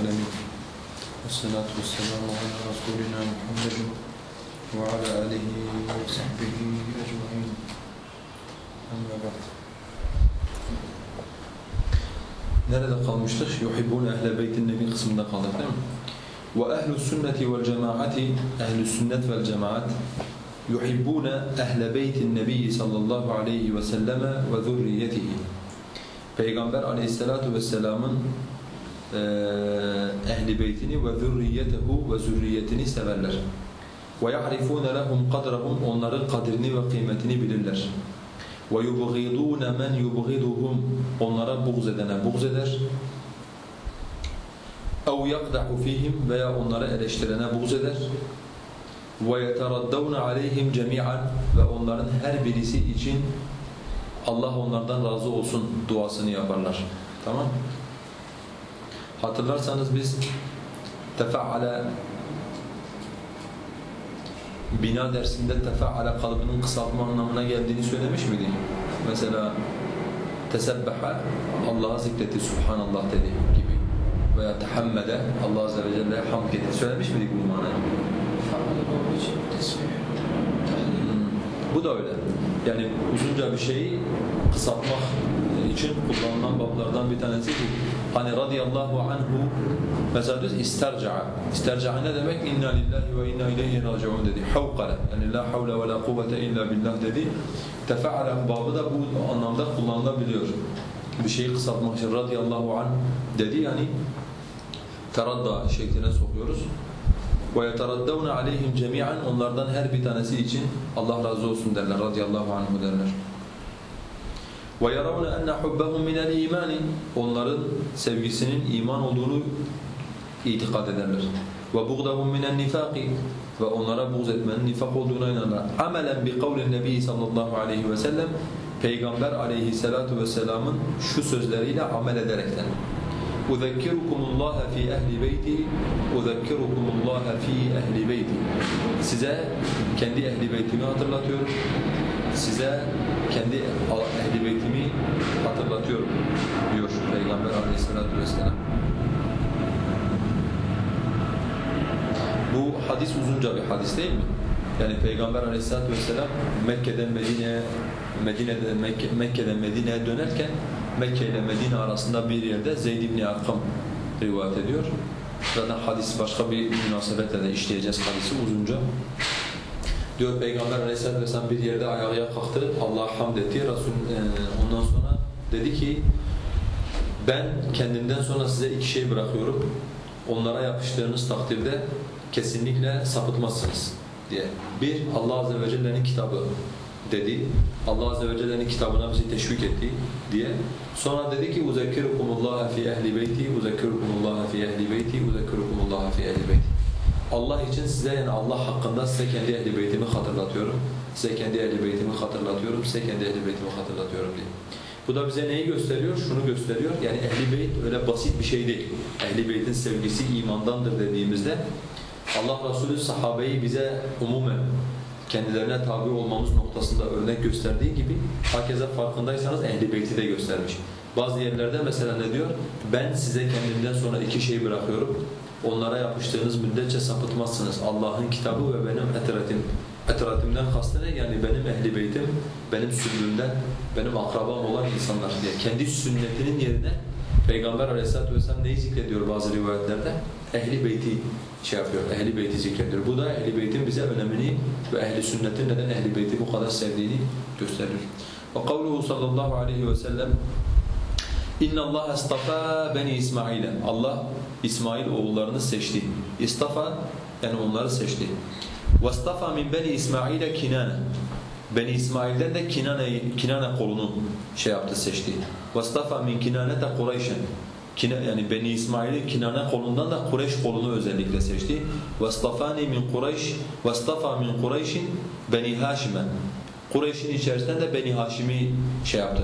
العالمين. والصلاة والسلام على رسولنا محمد وعلى آله وصحبه أجمعين. أما بعد. نرد قوم شخص يحبون أهل بيت النبي قسم نقال وأهل السنة والجماعة أهل السنة والجماعة يحبون أهل بيت النبي صلى الله عليه وسلم وذريته. Peygamber Aleyhisselatü Vesselam'ın eee ehli beytini ve zürriyetehu ve zürriyetini severler. Ve ya'rifune lehum kadrahum onların kadrini ve kıymetini bilirler. وَيُبْغِضُونَ مَنْ يُبْغِضُهُمْ Onlara buğz edene buğz eder. اَوْ يَقْدَحُ ف۪يهِمْ Veya onları eleştirene buğz eder. وَيَتَرَدَّوْنَ عَلَيْهِمْ جَمِيعًا Ve onların her birisi için Allah onlardan razı olsun duasını yaparlar. Tamam Hatırlarsanız biz tefa'ale bina dersinde tefa'ale kalıbının kısaltma anlamına geldiğini söylemiş miydik? Mesela tesebbeha Allah'a zikretti, subhanallah dedi gibi. Veya tehammede Allah Azze ve Celle'ye hamd etti. Söylemiş miydik bu manayı? Hmm. Bu da öyle. Yani uzunca bir şeyi kısaltmak için kullanılan bablardan bir tanesi bu. Hani radıyallahu anhu mesela diyoruz isterca'a. İsterca'a ne demek? İnna lillahi ve inna ileyhi raciun dedi. Havkale. Yani la havle ve la kuvvete illa billah dedi. Tefe'alen babı da bu anlamda kullanılabiliyor. Bir şeyi kısaltmak için radıyallahu anh dedi yani teradda şekline sokuyoruz. Ve yeteraddavne aleyhim cemi'an onlardan her bir tanesi için Allah razı olsun derler. Radıyallahu anhu derler. وَيَرَوْنَ أَنَّ حُبَّهُمْ مِنَ الْا۪يمَانِ Onların sevgisinin iman olduğunu itikad ederler. وَبُغْدَهُمْ مِنَ النِّفَاقِ Ve onlara buğz etmenin nifak olduğuna inanırlar. عَمَلًا بِقَوْلِ النَّبِيِّ sallallahu aleyhi ve sellem Peygamber aleyhissalatu vesselamın şu sözleriyle amel ederekten اُذَكِّرُكُمُ اللّٰهَ ف۪ي اَهْلِ بَيْتِي اُذَكِّرُكُمُ اللّٰهَ ف۪ي اَهْلِ بَيْتِي Size kendi ehli beytimi hatırlatıyorum. Size kendi ehli beytimi hatırlatıyorum diyor Peygamber aleyhissalatu vesselam. Bu hadis uzunca bir hadis değil mi? Yani Peygamber aleyhissalatu vesselam Mekke'den Medine'ye Medine'den Mekke, Mekke'den Medine'ye dönerken Mekke ile Medine arasında bir yerde Zeyd ibn Arkam rivayet ediyor. Zaten hadis başka bir münasebetle de işleyeceğiz hadisi uzunca. Diyor Peygamber Aleyhisselatü Vesselam bir yerde ayağa kalktı, Allah'a hamd etti. Resul ondan sonra dedi ki ben kendimden sonra size iki şey bırakıyorum. Onlara yapıştığınız takdirde kesinlikle sapıtmazsınız diye. Bir, Allah Azze ve Celle'nin kitabı dedi. Allah Azze ve Celle'nin kitabına bizi teşvik etti diye. Sonra dedi ki اُذَكِّرُكُمُ اللّٰهَ فِي اَهْلِ بَيْتِي اُذَكِّرُكُمُ اللّٰهَ فِي اَهْلِ بَيْتِي اُذَكِّرُكُمُ اللّٰهَ فِي اَهْلِ بَيْتِي Allah için size yani Allah hakkında size kendi ehli beytimi hatırlatıyorum. Size kendi ehli beytimi hatırlatıyorum. Size kendi ehli beytimi hatırlatıyorum diye. Bu da bize neyi gösteriyor? Şunu gösteriyor. Yani ehli beyt öyle basit bir şey değil. Ehli beytin sevgisi imandandır dediğimizde Allah Resulü sahabeyi bize umumen kendilerine tabi olmamız noktasında örnek gösterdiği gibi hakeza farkındaysanız ehli beyti de göstermiş. Bazı yerlerde mesela ne diyor? Ben size kendimden sonra iki şey bırakıyorum. Onlara yapıştığınız müddetçe sapıtmazsınız. Allah'ın kitabı ve benim etretim. Etretimden kastı ne? Yani benim ehli beytim, benim sünnümden, benim akrabam olan insanlar diye. Kendi sünnetinin yerine Peygamber Aleyhisselatü vesselam neyi zikrediyor bazı rivayetlerde? Ehli beyti şey yapıyor, ehli beyti zikrediyor. Bu da ehli beytin bize önemini ve ehli sünnetin neden ehli beyti bu kadar sevdiğini gösteriyor. Ve kavluhu sallallahu aleyhi ve sellem İnna Allah istafa beni İsmail'e. Allah İsmail oğullarını seçti. İstafa yani onları seçti. Vastafa min beni İsmail'e Kinane. Beni İsmail'den de Kinane Kinane kolunu şey yaptı, seçti. Vastafa min Kinane de Kureyş'en. Kina, yani Beni İsmail'in Kinane kolundan da Kureyş kolunu özellikle seçti. وَاسْتَفَانِ min Kureyş وَاسْتَفَى min Kureyş'in Beni Haşim'e. Kureyş'in içerisinden de Beni Haşim'i şey yaptı.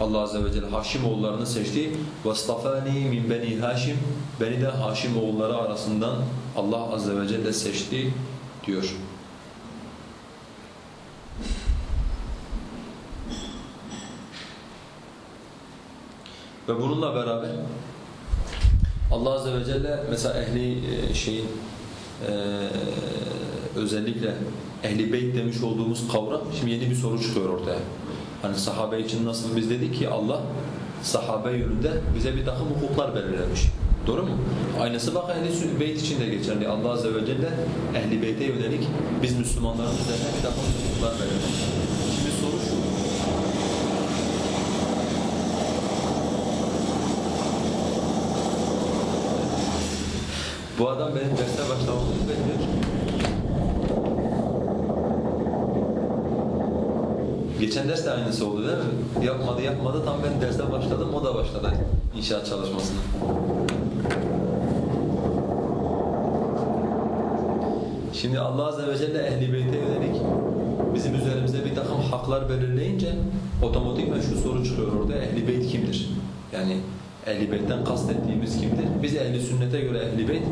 Allah Azze ve Celle Haşim oğullarını seçti. وَاسْتَفَانِ min Beni Haşim Beni de Haşim oğulları arasından Allah Azze ve Celle seçti diyor. Ve bununla beraber Allah Azze ve Celle mesela ehli e, şeyin e, özellikle ehli beyt demiş olduğumuz kavram şimdi yeni bir soru çıkıyor ortaya. Hani sahabe için nasıl biz dedik ki Allah sahabe yönünde bize bir takım hukuklar belirlemiş. Doğru mu? Aynısı bak ehli beyt için de geçerli. Allah Azze ve Celle ehli beyte yönelik biz Müslümanların üzerine bir takım hukuklar belirlemiş. Şimdi soru şu. Bu adam benim derste başlamamı bekliyor. Geçen ders de aynısı oldu değil mi? Yapmadı yapmadı tam ben derste başladım o da başladı inşaat çalışmasına. Şimdi Allah Azze ve Celle Ehl-i Beyt'e yönelik bizim üzerimizde bir takım haklar belirleyince otomatikman şu soru çıkıyor orada Ehl-i Beyt kimdir? Yani Ehl-i Beyt'ten kastettiğimiz kimdir? Biz Ehl-i Sünnet'e göre Ehl-i Beyt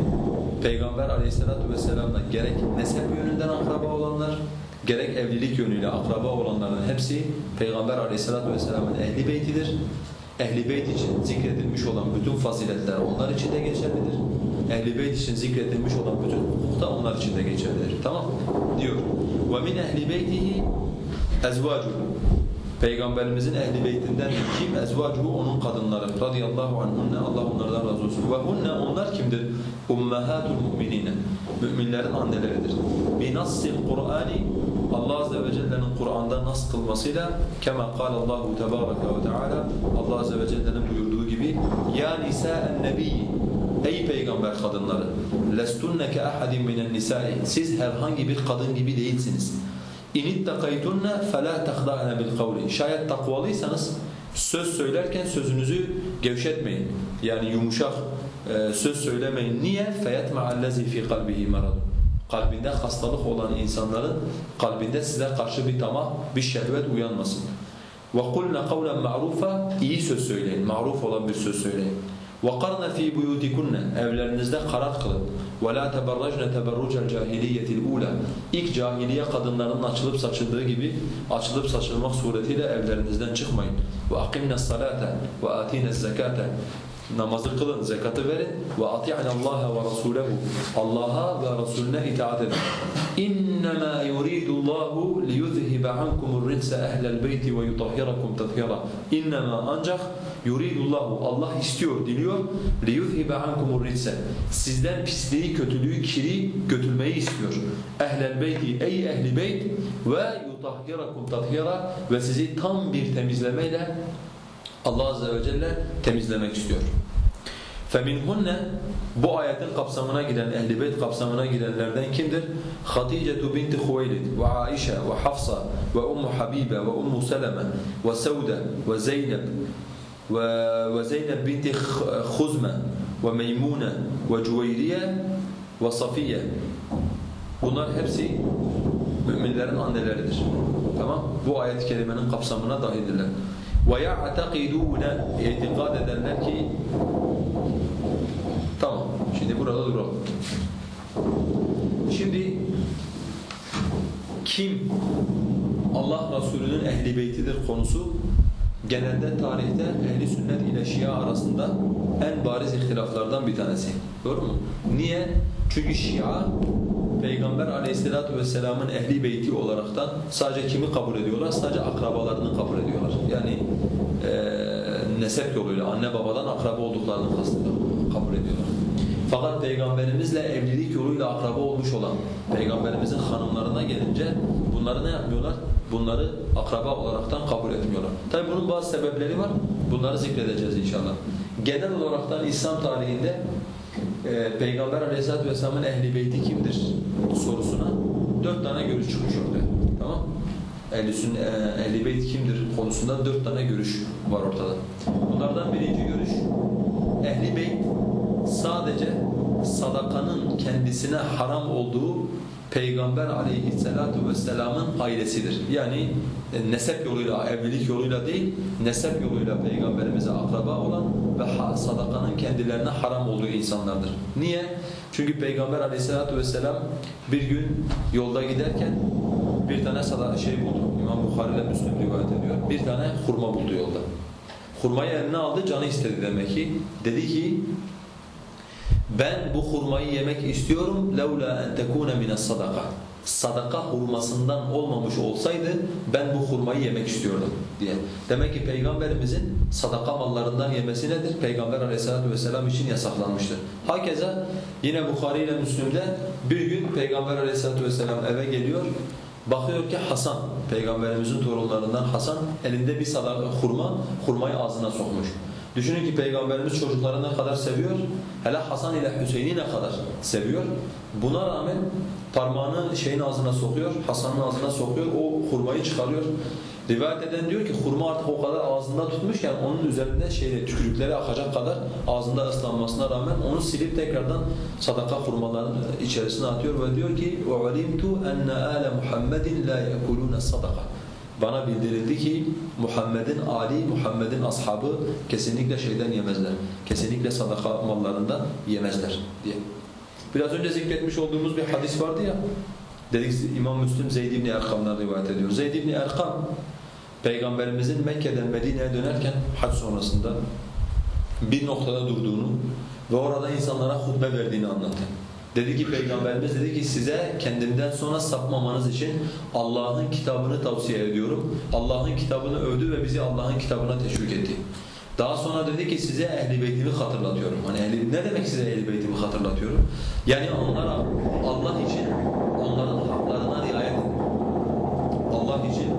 Peygamber Aleyhisselatü Vesselam'la gerek nesep yönünden akraba olanlar gerek evlilik yönüyle akraba olanların hepsi Peygamber Aleyhisselatü Vesselam'ın ehli beytidir. Ehli beyt için zikredilmiş olan bütün faziletler onlar için de geçerlidir. Ehli beyt için zikredilmiş olan bütün hukuk da onlar için de geçerlidir. Tamam Diyor. وَمِنْ اَهْلِ بَيْتِهِ اَزْوَاجُهُ Peygamberimizin ehli beytinden kim? Ezvacuhu onun kadınları. Radıyallahu anhunne. Allah onlardan razı olsun. Ve hunne onlar kimdir? Ummahatul mu'minine. Müminlerin anneleridir. Binassil Kur'ani Allah Azze ve Celle'nin Kur'an'da nas kılmasıyla kema kalallahu tebareke ve teala Allah Azze ve Celle'nin buyurduğu gibi ya nisa'en nebiyyi Ey peygamber kadınları lestunne ke ahadin minen siz herhangi bir kadın gibi değilsiniz. İnittakaytunne fela tahda'ne bil kavli. Şayet takvalıysanız söz söylerken sözünüzü gevşetmeyin. Yani yumuşak e, söz söylemeyin. Niye? Feyetme'allezi fi kalbihi maradun Kalbinde hastalık olan insanların kalbinde size karşı bir tamah, bir şehvet uyanmasın. وَقُلْنَ قَوْلًا مَعْرُوفًا İyi söz söyleyin, maruf olan bir söz söyleyin. وَقَرْنَ ف۪ي بُيُوتِكُنَّ Evlerinizde karar kılın. وَلَا تَبَرَّجْنَ تَبَرُّجَ الْجَاهِلِيَّةِ الْعُولَى İlk cahiliye kadınlarının açılıp saçıldığı gibi açılıp saçılmak suretiyle evlerinizden çıkmayın. وَاَقِمْنَ الصَّلَاةَ وَآتِينَ الزَّكَاةَ Namazı kılın, zekatı verin ve ati'na Allah ve Rasulehu. Allah'a ve Resulüne itaat edin. İnnemâ yuridullahu liyuzhiba ankumur ritse ehlel beyti ve yutahhirakum tathira. İnnemâ ancak yuridullahu Allah istiyor, diliyor. Liyuzhiba ankumur ritse. Sizden pisliği, kötülüğü, kiri götürmeyi istiyor. Ehlel beyti ey ehli beyt ve yutahhirakum tathira ve sizi tam bir temizlemeyle Allah Azze ve Celle temizlemek istiyor. فَمِنْهُنَّ Bu ayetin kapsamına giren, ehl Beyt kapsamına girenlerden kimdir? Hatice binti Huveylid ve Aişe ve Hafsa ve Ummu Habibe ve Ummu Seleme ve Sevde ve Zeynep ve, ve Zeynep binti Huzme ve Meymune ve Cüveyriye ve Safiye. Bunlar hepsi müminlerin anneleridir. Tamam? Bu ayet-i kerimenin kapsamına dahildirler. Ve ya'tekidûne itikad ederler ki Tamam. Şimdi burada duralım. Şimdi kim Allah Resulü'nün ehli beytidir konusu genelde tarihte ehli sünnet ile şia arasında en bariz ihtilaflardan bir tanesi. Doğru mu? Niye? Çünkü şia Peygamber aleyhissalatu vesselamın ehli beyti olaraktan sadece kimi kabul ediyorlar? Sadece akrabalarını kabul ediyorlar. Yani e, nesep yoluyla anne babadan akraba olduklarını kabul ediyorlar. Fakat Peygamberimizle evlilik yoluyla akraba olmuş olan Peygamberimizin hanımlarına gelince bunları ne yapmıyorlar? Bunları akraba olaraktan kabul etmiyorlar. Tabi bunun bazı sebepleri var. Bunları zikredeceğiz inşallah. Genel olaraktan İslam tarihinde e, Peygamber Aleyhisselatü Vesselam'ın ehli beyti kimdir sorusuna dört tane görüş çıkmış ortaya. Tamam Ehli, e, ehli beyt kimdir konusunda dört tane görüş var ortada. Bunlardan birinci görüş ehli beyt sadece sadakanın kendisine haram olduğu Peygamber aleyhissalatu vesselamın ailesidir. Yani e, nesep yoluyla, evlilik yoluyla değil, nesep yoluyla peygamberimize akraba olan ve sadakanın kendilerine haram olduğu insanlardır. Niye? Çünkü peygamber aleyhissalatu vesselam bir gün yolda giderken bir tane şey buldu. İmam Bukhari ile Müslim rivayet ediyor. Bir tane hurma buldu yolda. Hurmayı eline aldı, canı istedi demek ki. Dedi ki ben bu hurmayı yemek istiyorum لَوْلَا اَنْ تَكُونَ مِنَ الصَّدَقَةِ Sadaka hurmasından olmamış olsaydı ben bu hurmayı yemek istiyordum diye. Demek ki Peygamberimizin sadaka mallarından yemesi nedir? Peygamber aleyhissalatu vesselam için yasaklanmıştır. Hakeza yine Bukhari ile Müslim'de bir gün Peygamber aleyhissalatu vesselam eve geliyor. Bakıyor ki Hasan, Peygamberimizin torunlarından Hasan elinde bir sadaka hurma, hurmayı ağzına sokmuş. Düşünün ki Peygamberimiz çocukları ne kadar seviyor, hele Hasan ile Hüseyin'i ne kadar seviyor. Buna rağmen parmağını şeyin ağzına sokuyor, Hasan'ın ağzına sokuyor, o hurmayı çıkarıyor. Rivayet eden diyor ki hurma artık o kadar ağzında tutmuşken onun üzerinde şeyle tükürükleri akacak kadar ağzında ıslanmasına rağmen onu silip tekrardan sadaka hurmaların içerisine atıyor ve diyor ki وَعَلِمْتُ أَنَّ آلَ مُحَمَّدٍ لَا يَأْكُلُونَ الصَّدَقَةِ bana bildirildi ki Muhammed'in Ali, Muhammed'in ashabı kesinlikle şeyden yemezler. Kesinlikle sadaka mallarından yemezler diye. Biraz önce zikretmiş olduğumuz bir hadis vardı ya. Dedik İmam Müslim Zeyd ibn Erkam'dan rivayet ediyor. Zeyd ibn Erkam Peygamberimizin Mekke'den Medine'ye dönerken hac sonrasında bir noktada durduğunu ve orada insanlara hutbe verdiğini anlattı. Dedi ki Peygamberimiz dedi ki size kendimden sonra sapmamanız için Allah'ın kitabını tavsiye ediyorum. Allah'ın kitabını övdü ve bizi Allah'ın kitabına teşvik etti. Daha sonra dedi ki size ehli beytimi hatırlatıyorum. Hani ehli, ne demek size ehli beytimi hatırlatıyorum? Yani onlara Allah için onların haklarına riayet edin. Allah için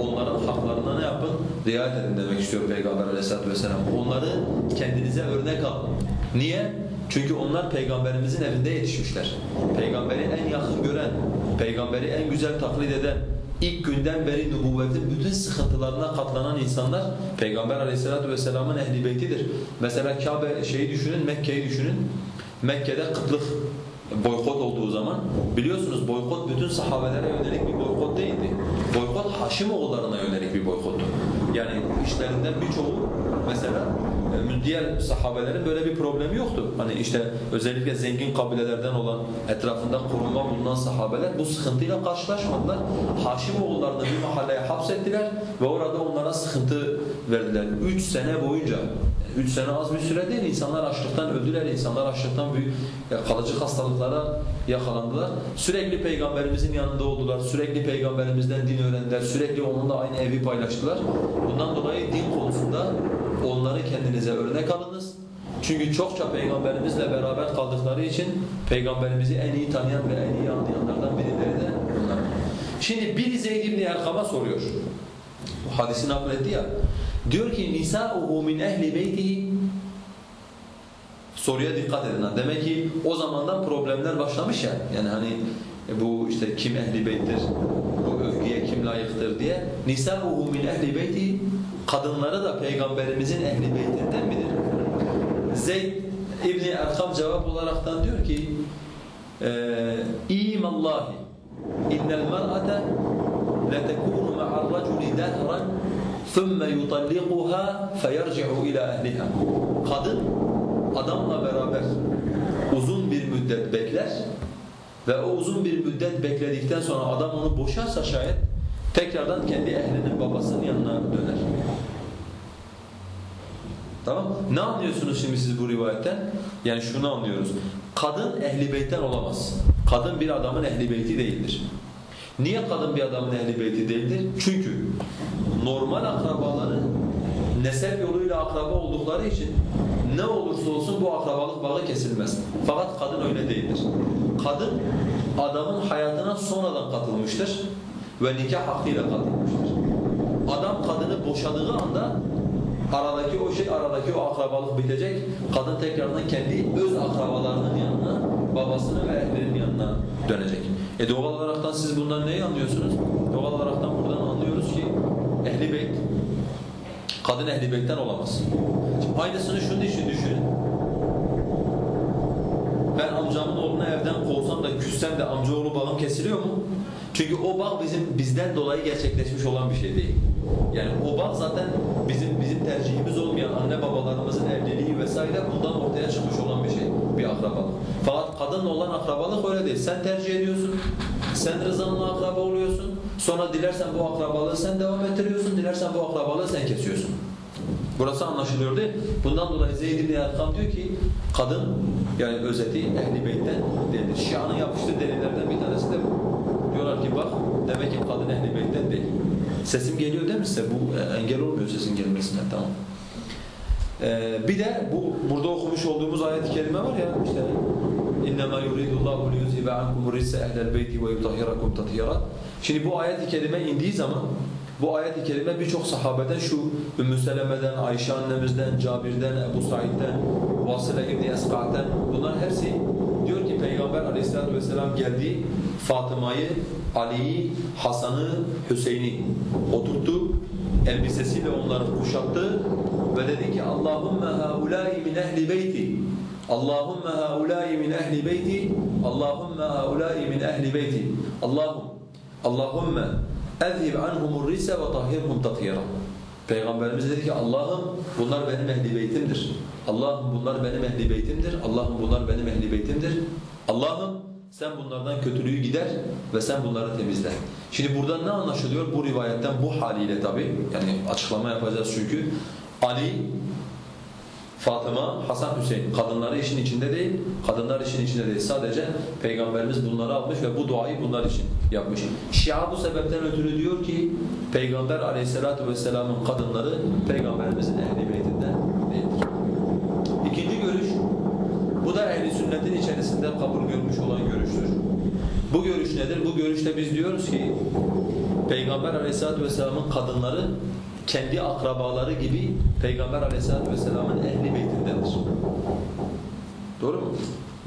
onların haklarına ne yapın? Riayet edin demek istiyor Peygamber aleyhissalatu vesselam. Onları kendinize örnek alın. Niye? Çünkü onlar Peygamberimizin evinde yetişmişler. Peygamberi en yakın gören, Peygamberi en güzel taklit eden, ilk günden beri nübüvvetin bütün sıkıntılarına katlanan insanlar Peygamber aleyhissalatu vesselamın ehli beytidir. Mesela Kabe şeyi düşünün, Mekke'yi düşünün. Mekke'de kıtlık boykot olduğu zaman biliyorsunuz boykot bütün sahabelere yönelik bir boykot değildi. Boykot Haşimoğullarına yönelik bir boykottu. Yani işlerinden birçoğu mesela e, diğer sahabelerin böyle bir problemi yoktu. Hani işte özellikle zengin kabilelerden olan etrafında korunma bulunan sahabeler bu sıkıntıyla karşılaşmadılar. Haşimoğullarını bir mahalleye hapsettiler ve orada onlara sıkıntı verdiler. Üç sene boyunca Üç sene az bir süre değil. İnsanlar açlıktan öldüler. İnsanlar açlıktan büyük kalıcı hastalıklara yakalandılar. Sürekli peygamberimizin yanında oldular. Sürekli peygamberimizden din öğrendiler. Sürekli onunla aynı evi paylaştılar. Bundan dolayı din konusunda onları kendinize örnek alınız. Çünkü çokça peygamberimizle beraber kaldıkları için peygamberimizi en iyi tanıyan ve en iyi anlayanlardan birileri de bunlar. Şimdi biri Zeyd ibn Erkam'a soruyor. Hadisi nakletti ya. Diyor ki nisa'uhu min ehli beytihi Soruya dikkat edin. Demek ki o zamandan problemler başlamış ya. Yani hani e, bu işte kim ehli beyttir, bu övgüye kim layıktır diye. Nisa'uhu min ehli beyti kadınları da peygamberimizin ehli beytinden midir? Zeyd İbni Erkam cevap olaraktan diyor ki İmallahi innel mer'ate letekunu ma'ar raculi dehran ثُمَّ يُطَلِّقُهَا فَيَرْجِعُ إِلَى أَهْلِهَا Kadın adamla beraber uzun bir müddet bekler ve o uzun bir müddet bekledikten sonra adam onu boşarsa şayet tekrardan kendi ehlinin babasının yanına döner. Tamam Ne anlıyorsunuz şimdi siz bu rivayetten? Yani şunu anlıyoruz. Kadın ehli beytten olamaz. Kadın bir adamın ehli beyti değildir. Niye kadın bir adamın ehli beyti değildir? Çünkü normal akrabaları nesep yoluyla akraba oldukları için ne olursa olsun bu akrabalık bağı kesilmez. Fakat kadın öyle değildir. Kadın adamın hayatına sonradan katılmıştır ve nikah hakkıyla katılmıştır. Adam kadını boşadığı anda aradaki o şey, aradaki o akrabalık bitecek. Kadın tekrardan kendi öz akrabalarının yanına, babasının ve ehlerinin yanına dönecek. E doğal olaraktan siz bundan neyi anlıyorsunuz? Doğal olaraktan buradan anlıyoruz ki ehli beyt kadın ehli beytten olamaz. Şimdi aynısını şunun için düşünün. Ben amcamın oğlunu evden kovsam da küssem de amcaoğlu bağım kesiliyor mu? Çünkü o bağ bizim bizden dolayı gerçekleşmiş olan bir şey değil. Yani o bağ zaten bizim bizim tercihimiz olmayan anne babalarımızın evliliği vesaire bundan ortaya çıkmış olan bir şey, bir akrabalık. Fakat kadınla olan akrabalık öyle değil. Sen tercih ediyorsun, sen rızanla akraba oluyorsun. Sonra dilersen bu akrabalığı sen devam ettiriyorsun, dilersen bu akrabalığı sen kesiyorsun. Burası anlaşılıyor değil? Bundan dolayı Zeyd ibn Erkam diyor ki kadın yani özeti ehli beytten değildir. Şia'nın yapıştığı delillerden bir tanesi de bu Diyorlar ki bak demek ki kadın ehli beytten değil. Sesim geliyor değil mi size? Bu e, engel olmuyor sesin gelmesine tamam. Ee, bir de bu burada okumuş olduğumuz ayet-i kerime var ya işte اِنَّمَا يُرِيدُ اللّٰهُ لِيُذْهِبَ عَنْكُمُ الرِّسَّ اَهْلَ الْبَيْتِ وَيُطَهِّرَكُمْ تَطْهِيرًا Şimdi bu ayet-i kerime indiği zaman bu ayet-i kerime birçok sahabeden şu Ümmü Seleme'den, Ayşe annemizden, Cabir'den, Ebu Said'den, Vasile İbni Esqa'den bunlar hepsi diyor ki Peygamber aleyhissalatu vesselam geldi Fatıma'yı, Ali'yi, Hasan'ı, Hüseyin'i oturttu. Elbisesiyle onları kuşattı ve dedi ki Allahümme haulâi min ehli beyti Allahümme haulâi min ehli beyti Allahümme haulâi min ehli beyti Allahum Allahümme ezhib anhumur rise ve tahhirhum tathira Peygamberimiz dedi ki Allah'ım bunlar benim ehli beytimdir. Allah'ım bunlar benim ehli beytimdir. Allah'ım bunlar benim ehli beytimdir. Allah'ım sen bunlardan kötülüğü gider ve sen bunları temizle. Şimdi buradan ne anlaşılıyor? Bu rivayetten bu haliyle tabi yani açıklama yapacağız çünkü Ali Fatıma, Hasan, Hüseyin kadınları işin içinde değil, kadınlar işin içinde değil. Sadece Peygamberimiz bunları almış ve bu duayı bunlar için yapmış. Şia bu sebepten ötürü diyor ki Peygamber aleyhissalatu vesselamın kadınları Peygamberimizin ehli beytinden değildir. İkinci görüş, bu da sünnetin içerisinde kabul görmüş olan görüştür. Bu görüş nedir? Bu görüşte biz diyoruz ki Peygamber aleyhissalatu vesselamın kadınları kendi akrabaları gibi Peygamber aleyhissalatu vesselamın ehli beytindendir. Doğru mu?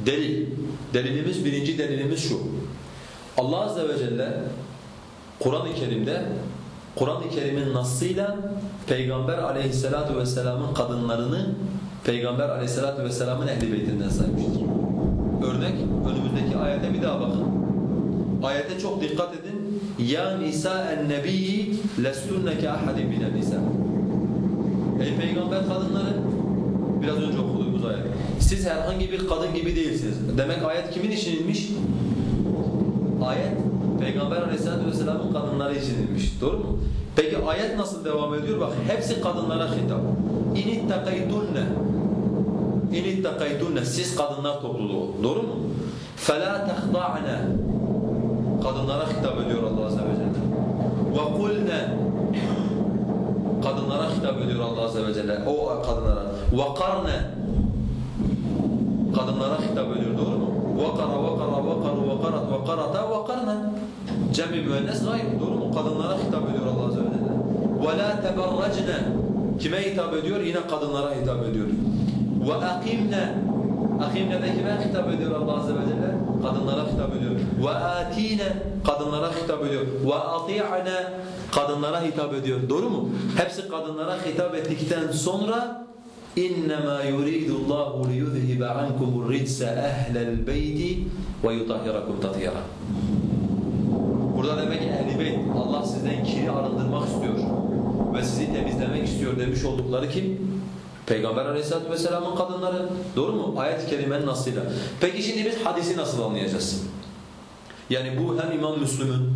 Delil. Delilimiz, birinci delilimiz şu. Allah azze ve celle Kur'an-ı Kerim'de Kur'an-ı Kerim'in nasıyla Peygamber aleyhissalatu vesselamın kadınlarını Peygamber aleyhissalatu vesselamın ehli beytinden saymıştır. Örnek önümüzdeki ayete bir daha bakın. Ayete çok dikkat edin. Ya nisa'en nebiyyi lestunne ke ahadin minen nisa. Ey peygamber kadınları biraz önce okuduğumuz ayet. Siz herhangi bir kadın gibi değilsiniz. Demek ayet kimin için inmiş? Ayet Peygamber Aleyhisselatü Vesselam'ın kadınları için inmiş. Doğru mu? Peki ayet nasıl devam ediyor? Bak hepsi kadınlara hitap. İn ittakaytunne İn ittakaytunne siz kadınlar topluluğu. Doğru mu? فَلَا تَخْضَعْنَا Kadınlara hitap ediyor Allah Azze ve Celle. وَقُلْنَا Kadınlara hitap ediyor Allah Azze ve Celle. O kadınlara. وَقَرْنَا Kadınlara hitap ediyor doğru mu? وَقَرَ وَقَرَ وَقَرُ وَقَرَتْ وَقَرَتَا وَقَرْنَا Cem-i müennes gayb doğru mu? Kadınlara hitap ediyor Allah Azze ve Celle. وَلَا تَبَرَّجْنَا Kime hitap ediyor? Yine kadınlara hitap ediyor. Ve akimne Akimne'deki ben hitap ediyor Allah Azze ve Celle? Kadınlara hitap ediyor. Ve atine kadınlara hitap ediyor. Ve ati'ne kadınlara hitap ediyor. Doğru mu? Hepsi kadınlara hitap ettikten sonra İnnemâ yuridullahu liyuzhibe ankumur ritse ehlel beyti ve yutahhirakum tatyara. Burada demek ehli beyt Allah sizden kiri arındırmak istiyor ve sizi temizlemek istiyor demiş oldukları kim? Peygamber Aleyhisselatü vesselamın kadınları. Doğru mu? Ayet-i kerimenin nasıyla. Peki şimdi biz hadisi nasıl anlayacağız? Yani bu hem İmam Müslüm'ün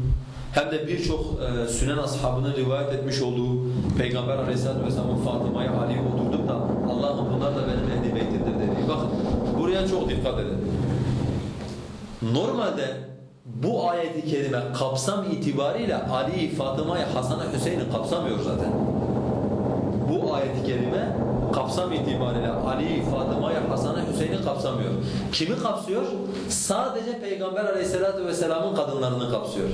hem de birçok e, sünen ashabının rivayet etmiş olduğu Peygamber Aleyhisselatü vesselamın Fatıma'ya Ali'ye oturdup da Allah'ım bunlar da benim ehli beytimdir dediği. Bakın buraya çok dikkat edin. Normalde bu ayeti kerime kapsam itibariyle Ali'yi, Fatıma'yı, Hasan'ı, Hüseyin'i kapsamıyor zaten. Bu ayeti kerime kapsam itibariyle Ali'yi, Fatıma'yı, Hasan'ı, Hüseyin'i kapsamıyor. Kimi kapsıyor? Sadece Peygamber Aleyhisselatü vesselamın kadınlarını kapsıyor.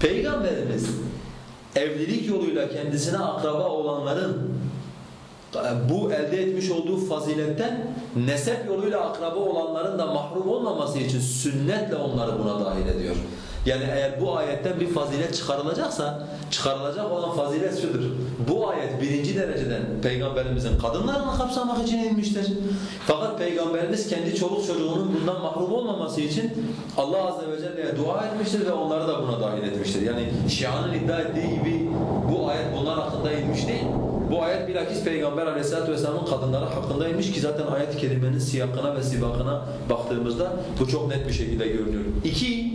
Peygamberimiz evlilik yoluyla kendisine akraba olanların bu elde etmiş olduğu faziletten nesep yoluyla akraba olanların da mahrum olmaması için sünnetle onları buna dahil ediyor. Yani eğer bu ayetten bir fazilet çıkarılacaksa çıkarılacak olan fazilet şudur. Bu ayet birinci dereceden Peygamberimizin kadınlarını kapsamak için inmiştir. Fakat Peygamberimiz kendi çoluk çocuğunun bundan mahrum olmaması için Allah Azze ve Celle'ye dua etmiştir ve onları da buna dahil etmiştir. Yani Şia'nın iddia ettiği gibi bu ayet bunlar hakkında inmiş değil. Bu ayet bilakis Peygamber Aleyhisselatü Vesselam'ın kadınları hakkında inmiş ki zaten ayet-i kerimenin siyakına ve sibakına baktığımızda bu çok net bir şekilde görünüyor. İki,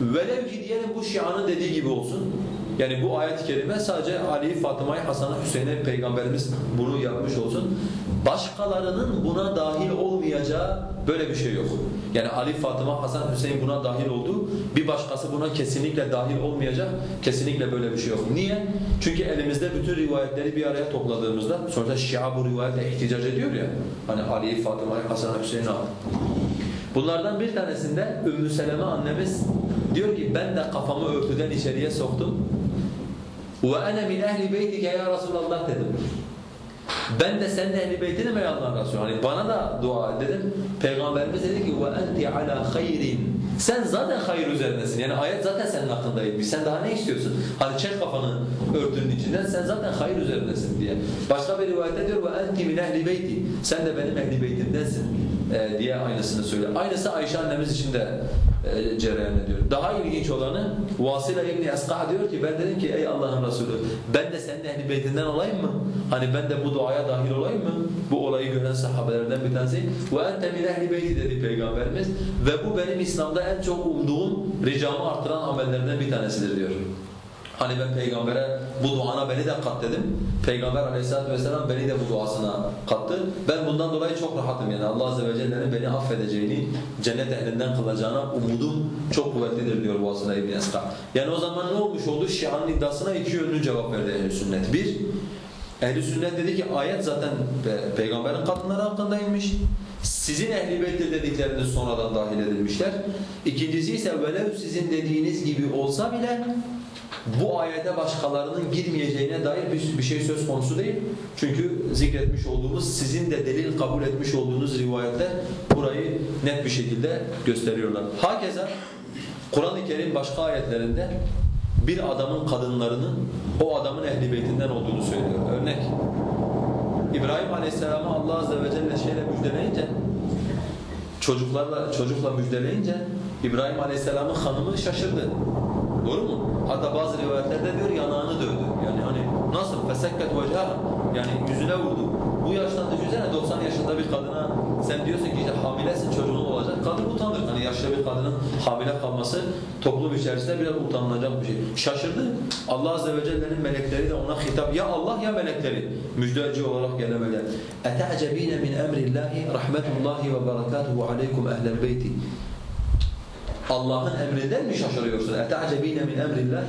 velev ki diyelim bu Şia'nın dediği gibi olsun. Yani bu ayet-i kerime sadece Ali, Fatıma'yı, Hasan'ı, Hüseyin'e Peygamberimiz bunu yapmış olsun. Başkalarının buna dahil olmayacağı böyle bir şey yok. Yani Ali, Fatıma, Hasan, Hüseyin buna dahil oldu. Bir başkası buna kesinlikle dahil olmayacak. Kesinlikle böyle bir şey yok. Niye? Çünkü elimizde bütün rivayetleri bir araya topladığımızda sonuçta Şia bu rivayete ihticac ediyor ya. Hani Ali, Fatıma, Hasan, Hüseyin al. Bunlardan bir tanesinde Ümmü Seleme annemiz diyor ki ben de kafamı örtüden içeriye soktum. Ve ene min ehli beytike ya Resulallah dedim. Ben de senin ehli beytinim ey Allah'ın Resulü. Hani bana da dua dedim. Peygamberimiz dedi ki ve enti ala hayrin. Sen zaten hayır üzerindesin. Yani ayet zaten senin hakkındaymış. Sen daha ne istiyorsun? Hani çek kafanı örtünün içinden sen zaten hayır üzerindesin diye. Başka bir rivayette diyor ve enti min ehli beyti. Sen de benim ehli beytimdensin e, diye aynısını söylüyor. Aynısı Ayşe annemiz için de e, cereyan ediyor. Daha ilginç olanı Vasile İbni Esqa diyor ki ben dedim ki ey Allah'ın Resulü ben de senin ehli beytinden olayım mı? Hani ben de bu duaya dahil olayım mı? Bu olayı gören sahabelerden bir tanesi. Ve ente min ehli beyti dedi Peygamberimiz. Ve bu benim İslam'da en çok umduğum, ricamı artıran amellerden bir tanesidir diyor. Hani ben peygambere bu duana beni de kat dedim. Peygamber aleyhissalatü vesselam beni de bu duasına kattı. Ben bundan dolayı çok rahatım yani Allah azze ve celle'nin beni affedeceğini, cennet ehlinden kılacağına umudum çok kuvvetlidir diyor Vasıla İbn Esra. Yani o zaman ne olmuş oldu? Şia'nın iddiasına iki yönlü cevap verdi ehl sünnet. Bir, ehl sünnet dedi ki ayet zaten peygamberin kadınları hakkında inmiş. Sizin ehli beyttir dedikleriniz sonradan dahil edilmişler. İkincisi ise velev sizin dediğiniz gibi olsa bile bu ayete başkalarının girmeyeceğine dair bir, bir şey söz konusu değil. Çünkü zikretmiş olduğumuz, sizin de delil kabul etmiş olduğunuz rivayette burayı net bir şekilde gösteriyorlar. Hakeza Kur'an-ı Kerim başka ayetlerinde bir adamın kadınlarının o adamın ehli beytinden olduğunu söylüyor. Örnek İbrahim Aleyhisselam'ı Allah Azze ve Celle şeyle müjdeleyince çocuklarla çocukla müjdeleyince İbrahim Aleyhisselam'ın hanımı şaşırdı. Doğru mu? Hatta bazı rivayetlerde diyor yanağını dövdü. Yani hani nasıl? Fesekket vecaha. Yani yüzüne vurdu. Bu yaştan düşünsene 90 yaşında bir kadına sen diyorsun ki işte hamilesin çocuğun olacak. Kadın utanır. Hani yaşlı bir kadının hamile kalması toplum içerisinde biraz utanılacak bir şey. Şaşırdı. Allah Azze ve Celle'nin melekleri de ona hitap ya Allah ya melekleri müjdeci olarak gelemedi. اَتَعْجَب۪ينَ مِنْ اَمْرِ اللّٰهِ رَحْمَةُ اللّٰهِ وَبَرَكَاتُهُ عَلَيْكُمْ اَهْلَ الْبَيْتِ Allah'ın emrinden mi şaşırıyorsun? اَتَعْجَب۪ينَ مِنْ اَمْرِ اللّٰهِ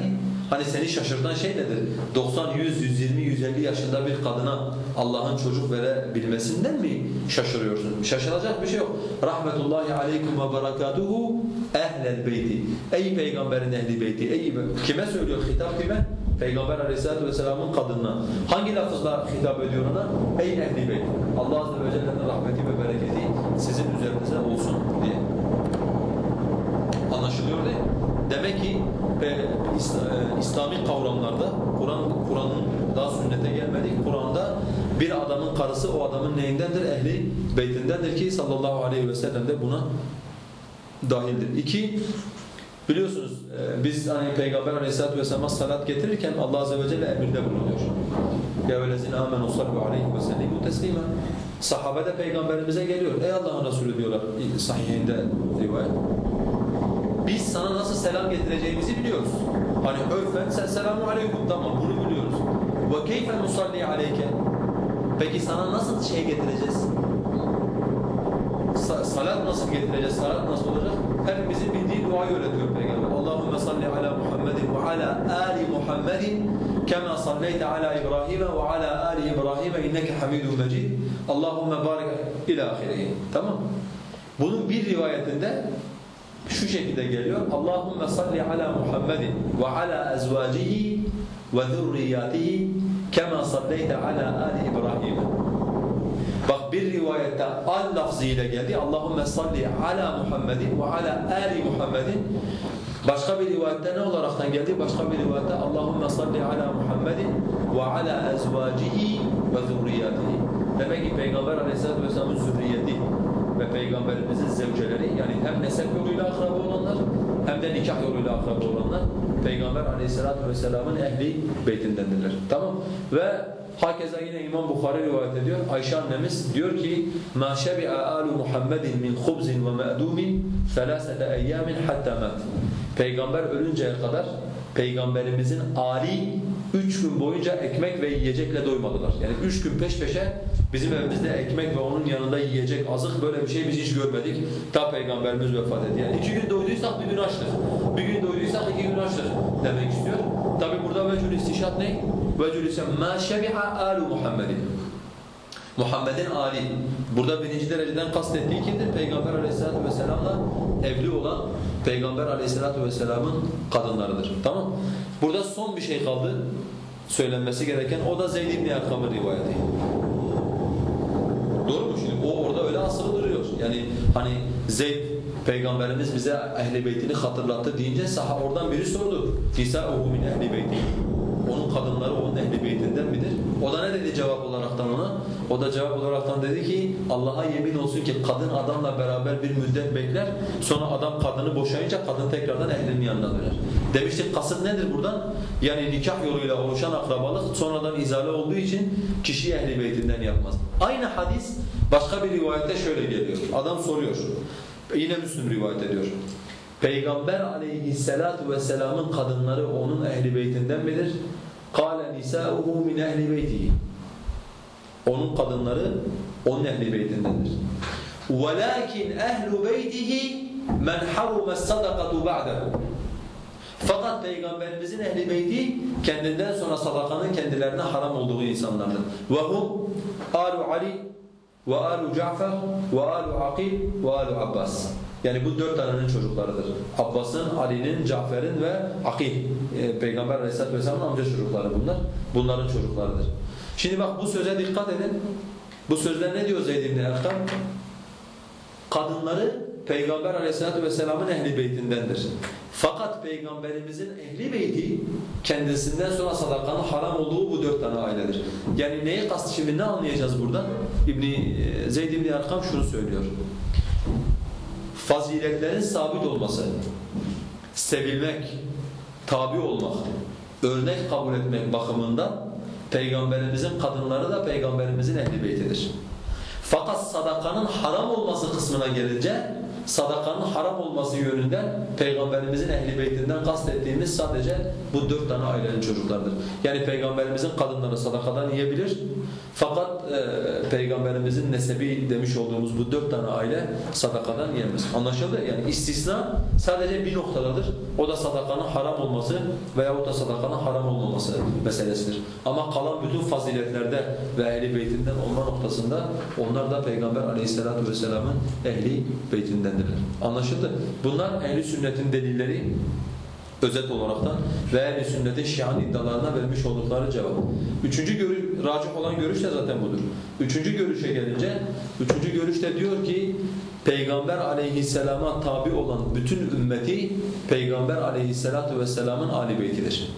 Hani seni şaşırtan şey nedir? 90, 100, 120, 150 yaşında bir kadına Allah'ın çocuk verebilmesinden mi şaşırıyorsun? Şaşılacak bir şey yok. Rahmetullahi aleykum ve berekatuhu ehlel beyti. Ey peygamberin ehli beyti. Ey kime söylüyor hitap kime? Peygamber aleyhissalatu vesselamın kadınına. Hangi lafızla hitap ediyor ona? Ey ehli beyt. Allah azze ve celle'nin rahmeti ve bereketi sizin üzerinize olsun diye. Demek ki e, İslami kavramlarda Kur'an Kur'an'ın daha sünnete gelmedi. Kur'an'da bir adamın karısı o adamın neyindendir? Ehli beytindendir ki sallallahu aleyhi ve sellem de buna dahildir. İki, biliyorsunuz e, biz hani Peygamber aleyhissalatu vesselam'a salat getirirken Allah azze ve celle emirde bulunuyor. Ya velezine amenu sallu aleyhi ve teslima. Sahabe de peygamberimize geliyor. Ey Allah'ın Resulü diyorlar sahihinde rivayet biz sana nasıl selam getireceğimizi biliyoruz. Hani örfen sen selamu aleyküm tamam bunu biliyoruz. Ve keyfe nusalli aleyke Peki sana nasıl şey getireceğiz? Sa salat nasıl getireceğiz? Salat nasıl olacak? Hepimizin bildiği duayı öğretiyor Peygamber. Allahümme salli ala Muhammedin ve ala ali Muhammedin kema salleyte ala İbrahim ve ala ali İbrahim inneke hamidun mecid. Allahümme barik ila ahireyi. Tamam Bunun bir rivayetinde şu şekilde geliyor. Allahumme salli ala Muhammedin ve ala ezvacihi ve zurriyatihi kema salleyte ala ali İbrahim. Bak bir rivayette al lafzıyla geldi. Allahumme salli ala Muhammedin ve ala ali Muhammedin. Başka bir rivayette ne olaraktan geldi? Başka bir rivayette Allahumme salli ala Muhammedin ve ala ezvacihi ve zurriyatihi. Demek ki Peygamber Aleyhisselatü Vesselam'ın zürriyeti ve Peygamberimizin zevceleri yani hem nesep yoluyla akraba olanlar hem de nikah yoluyla akraba olanlar Peygamber aleyhissalatu vesselamın ehli beytindendirler. Tamam Ve hakeza yine İmam Bukhari rivayet ediyor. Ayşe annemiz diyor ki مَا شَبِعَ آلُ مُحَمَّدٍ مِنْ خُبْزٍ وَمَأْدُومٍ ثَلَاسَةَ اَيَّامٍ حَتَّى مَاتٍ Peygamber ölünceye kadar Peygamberimizin Ali Üç gün boyunca ekmek ve yiyecekle doymadılar. Yani üç gün peş peşe bizim evimizde ekmek ve onun yanında yiyecek, azık böyle bir şey biz hiç görmedik. Ta Peygamberimiz vefat etti. Yani iki gün doyduysak bir gün açtır. Bir gün doyduysak iki gün açtır demek istiyor. Tabi burada vecül istişat ne? Vecül ise ma şebiha alu Muhammedin. Muhammed'in Ali. Burada birinci dereceden kastettiği kimdir? Peygamber aleyhissalatu vesselamla evli olan Peygamber aleyhissalatu vesselamın kadınlarıdır. Tamam Burada son bir şey kaldı söylenmesi gereken. O da Zeyd ibn Erkam'ın rivayeti. Doğru mu şimdi? O orada öyle asılı duruyor. Yani hani Zeyd Peygamberimiz bize ehli beytini hatırlattı deyince saha oradan biri sordu. Nisa'uhu min ehli beyti. Onun kadınları onun ehli beytinden midir? O da ne dedi cevap olaraktan ona? O da cevap olaraktan dedi ki Allah'a yemin olsun ki kadın adamla beraber bir müddet bekler. Sonra adam kadını boşayınca kadın tekrardan ehlinin yanına döner. Demiştik kasıt nedir buradan? Yani nikah yoluyla oluşan akrabalık sonradan izale olduğu için kişi ehli beytinden yapmaz. Aynı hadis başka bir rivayette şöyle geliyor. Adam soruyor. Yine Müslüm rivayet ediyor. Peygamber aleyhissalatu vesselamın kadınları onun ehli beytinden midir? قَالَ نِسَاؤُهُ مِنْ اَهْلِ بَيْتِهِ Onun kadınları onun ehli beytindendir. وَلَكِنْ اَهْلُ بَيْتِهِ مَنْ حَرُمَ الصَّدَقَةُ بَعْدَهُ Fakat Peygamberimizin ehli beyti kendinden sonra sadakanın kendilerine haram olduğu insanlardır. وَهُمْ آلُ Ali ve alu Cafer ve alu Akil ve alu Abbas. yani bu dört tanenin çocuklarıdır. Abbas'ın, Ali'nin, Cafer'in ve Akil. E, Peygamber Aleyhisselatü Vesselam'ın amca çocukları bunlar. Bunların çocuklarıdır. Şimdi bak bu söze dikkat edin. Bu sözler ne diyor Zeyd ibn Erkam? Kadınları Peygamber Aleyhisselatü Vesselam'ın ehli beytindendir. Fakat Peygamberimizin ehli beyti kendisinden sonra sadakanın haram olduğu bu dört tane ailedir. Yani neyi kastı şimdi ne anlayacağız buradan? İbni, e, Zeyd ibn Erkam şunu söylüyor. Faziletlerin sabit olması, sevilmek, tabi olmak, örnek kabul etmek bakımından Peygamberimizin kadınları da Peygamberimizin ehli beytidir. Fakat sadakanın haram olması kısmına gelince sadakanın haram olması yönünden Peygamberimizin ehli beytinden kastettiğimiz sadece bu dört tane ailenin çocuklardır. Yani Peygamberimizin kadınları sadakadan yiyebilir fakat e, Peygamberimizin nesebi demiş olduğumuz bu dört tane aile sadakadan yiyemez. Anlaşıldı? Yani istisna sadece bir noktadadır. O da sadakanın haram olması veyahut da sadakanın haram olmaması meselesidir. Ama kalan bütün faziletlerde ve ehli beytinden olma noktasında onlar da Peygamber aleyhissalatu vesselamın ehli beytindendirler. Anlaşıldı? Bunlar ehli sünnetin delilleri özet olaraktan ve ehl sünnetin şian iddialarına vermiş oldukları cevap. Üçüncü görüş, racih olan görüş de zaten budur. Üçüncü görüşe gelince, üçüncü görüşte diyor ki Peygamber aleyhisselama tabi olan bütün ümmeti Peygamber aleyhisselatu vesselamın âli beytidir.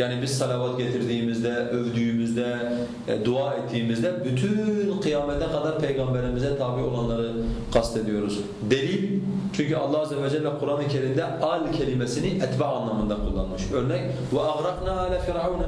Yani biz salavat getirdiğimizde, övdüğümüzde, e, dua ettiğimizde bütün kıyamete kadar peygamberimize tabi olanları kastediyoruz. Delil çünkü Allah azze ve celle Kur'an-ı Kerim'de al kelimesini etba anlamında kullanmış. Örnek agrakna ale firavun.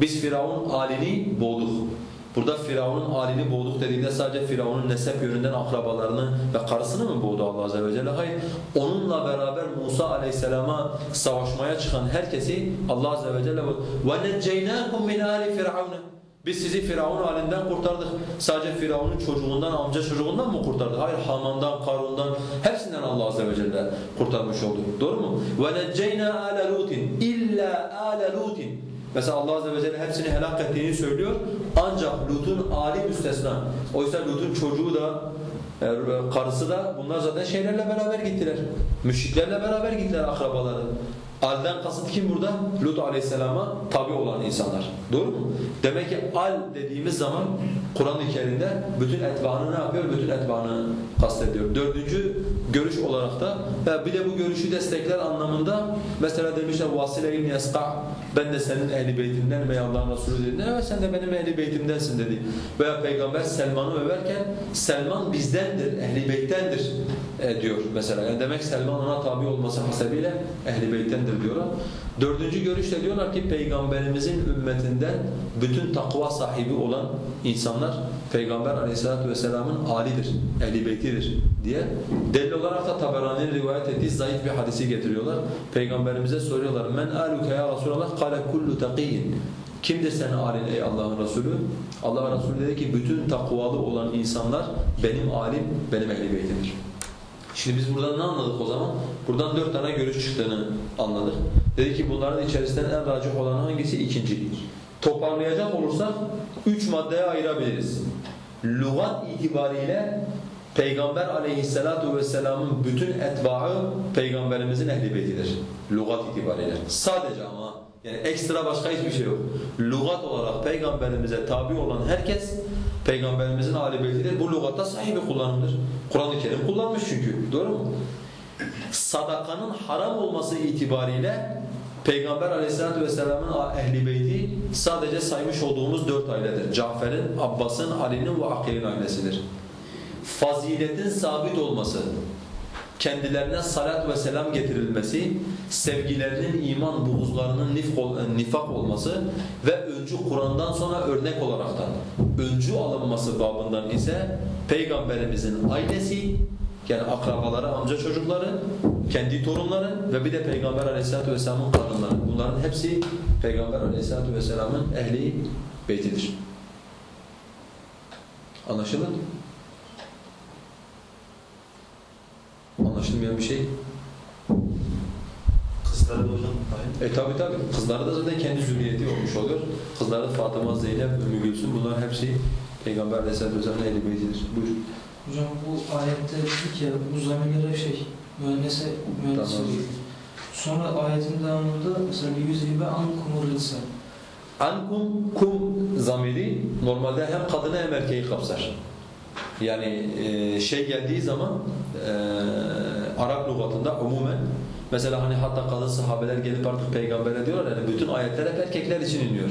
Biz Firavun alini boğduk. Burada Firavun'un alini boğduk dediğinde sadece Firavun'un nesep yönünden akrabalarını ve karısını mı boğdu Allah Azze ve Celle? Hayır. Onunla beraber Musa Aleyhisselam'a savaşmaya çıkan herkesi Allah Azze ve Celle وَنَجَّيْنَاكُمْ مِنْ آلِ فِرْعَوْنَ biz sizi Firavun halinden kurtardık. Sadece Firavun'un çocuğundan, amca çocuğundan mı kurtardık? Hayır, Haman'dan, Karun'dan, hepsinden Allah Azze ve Celle kurtarmış olduk. Doğru mu? وَنَجَّيْنَا آلَ لُوتٍ إِلَّا آلَ لُوتٍ Mesela Allah Azze ve Celle hepsini helak ettiğini söylüyor. Ancak Lut'un âli müstesna. Oysa Lut'un çocuğu da e, karısı da bunlar zaten şeylerle beraber gittiler. Müşriklerle beraber gittiler akrabaları. Al'den kasıt kim burada? Lut aleyhisselama tabi olan insanlar. Doğru mu? Demek ki al dediğimiz zaman Kur'an-ı Kerim'de bütün etbaını ne yapıyor? Bütün etbaını kastediyor. Dördüncü görüş olarak da ve bir de bu görüşü destekler anlamında mesela demişler Vasile ibn Yasqa ben de senin ehli beytinden veya Allah'ın Resulü dediğinde evet sen de benim ehli beytimdensin dedi. Veya Peygamber Selman'ı överken Selman bizdendir, ehli beyttendir e, diyor mesela. Yani demek Selman ona tabi olması hasebiyle ehli beyttendir diyorlar. Dördüncü görüşte diyorlar ki Peygamberimizin ümmetinden bütün takva sahibi olan insanlar Peygamber aleyhissalatu vesselamın alidir, ehli beytidir diye. Delil olarak da Taberani'nin rivayet ettiği zayıf bir hadisi getiriyorlar. Peygamberimize soruyorlar men aluke ya Resulallah kale kullu takiyyin Kimdir senin alin ey Allah'ın Resulü? Allah Resulü dedi ki bütün takvalı olan insanlar benim alim, benim ehli beytimdir. Şimdi biz buradan ne anladık o zaman? Buradan dört tane görüş çıktığını anladık. Dedi ki bunların içerisinden en racih olan hangisi? İkinci. Toparlayacak olursak üç maddeye ayırabiliriz. Lugat itibariyle Peygamber aleyhissalatu vesselamın bütün etbaı Peygamberimizin ehli beytidir. Lugat itibariyle. Sadece ama yani ekstra başka hiçbir şey yok. Lugat olarak Peygamberimize tabi olan herkes Peygamberimizin âli. Bu lugatta sahih bir kullanımdır. Kur'an-ı Kerim kullanmış çünkü. Doğru mu? Sadakanın haram olması itibariyle Peygamber aleyhissalatu vesselamın ehli beyti sadece saymış olduğumuz dört ailedir. Cafer'in, Abbas'ın, Ali'nin ve Akil'in ailesidir. Faziletin sabit olması, kendilerine salat ve selam getirilmesi, sevgilerinin iman buğuzlarının nifak olması ve öncü Kur'an'dan sonra örnek olaraktan öncü alınması babından ise Peygamberimizin ailesi yani akrabaları, amca çocukları, kendi torunları ve bir de Peygamber Aleyhisselatü Vesselam'ın kadınları. Bunların hepsi Peygamber Aleyhisselatü Vesselam'ın ehli beytidir. Anlaşıldı? Anlaşılmayan bir şey. Kızları da hocam E tabi tabi. Kızları da zaten kendi zürriyeti olmuş oluyor. Kızları Fatıma, Zeynep, Ümmü Gülsüm bunlar hepsi Peygamber Aleyhisselatü Vesselam'ın ehli beytidir. Buyur. Hocam bu ayette dedik ya bu zamirlere şey mühendise mühendis Tamam. oluyor. Sonra ayetin devamında mesela yüzhibe an kumurılsa. Ankum kum zamiri normalde hem kadını hem erkeği kapsar. Yani e, şey geldiği zaman e, Arap lügatında umumen mesela hani hatta kadın sahabeler gelip artık peygambere diyorlar yani bütün ayetler hep erkekler için iniyor.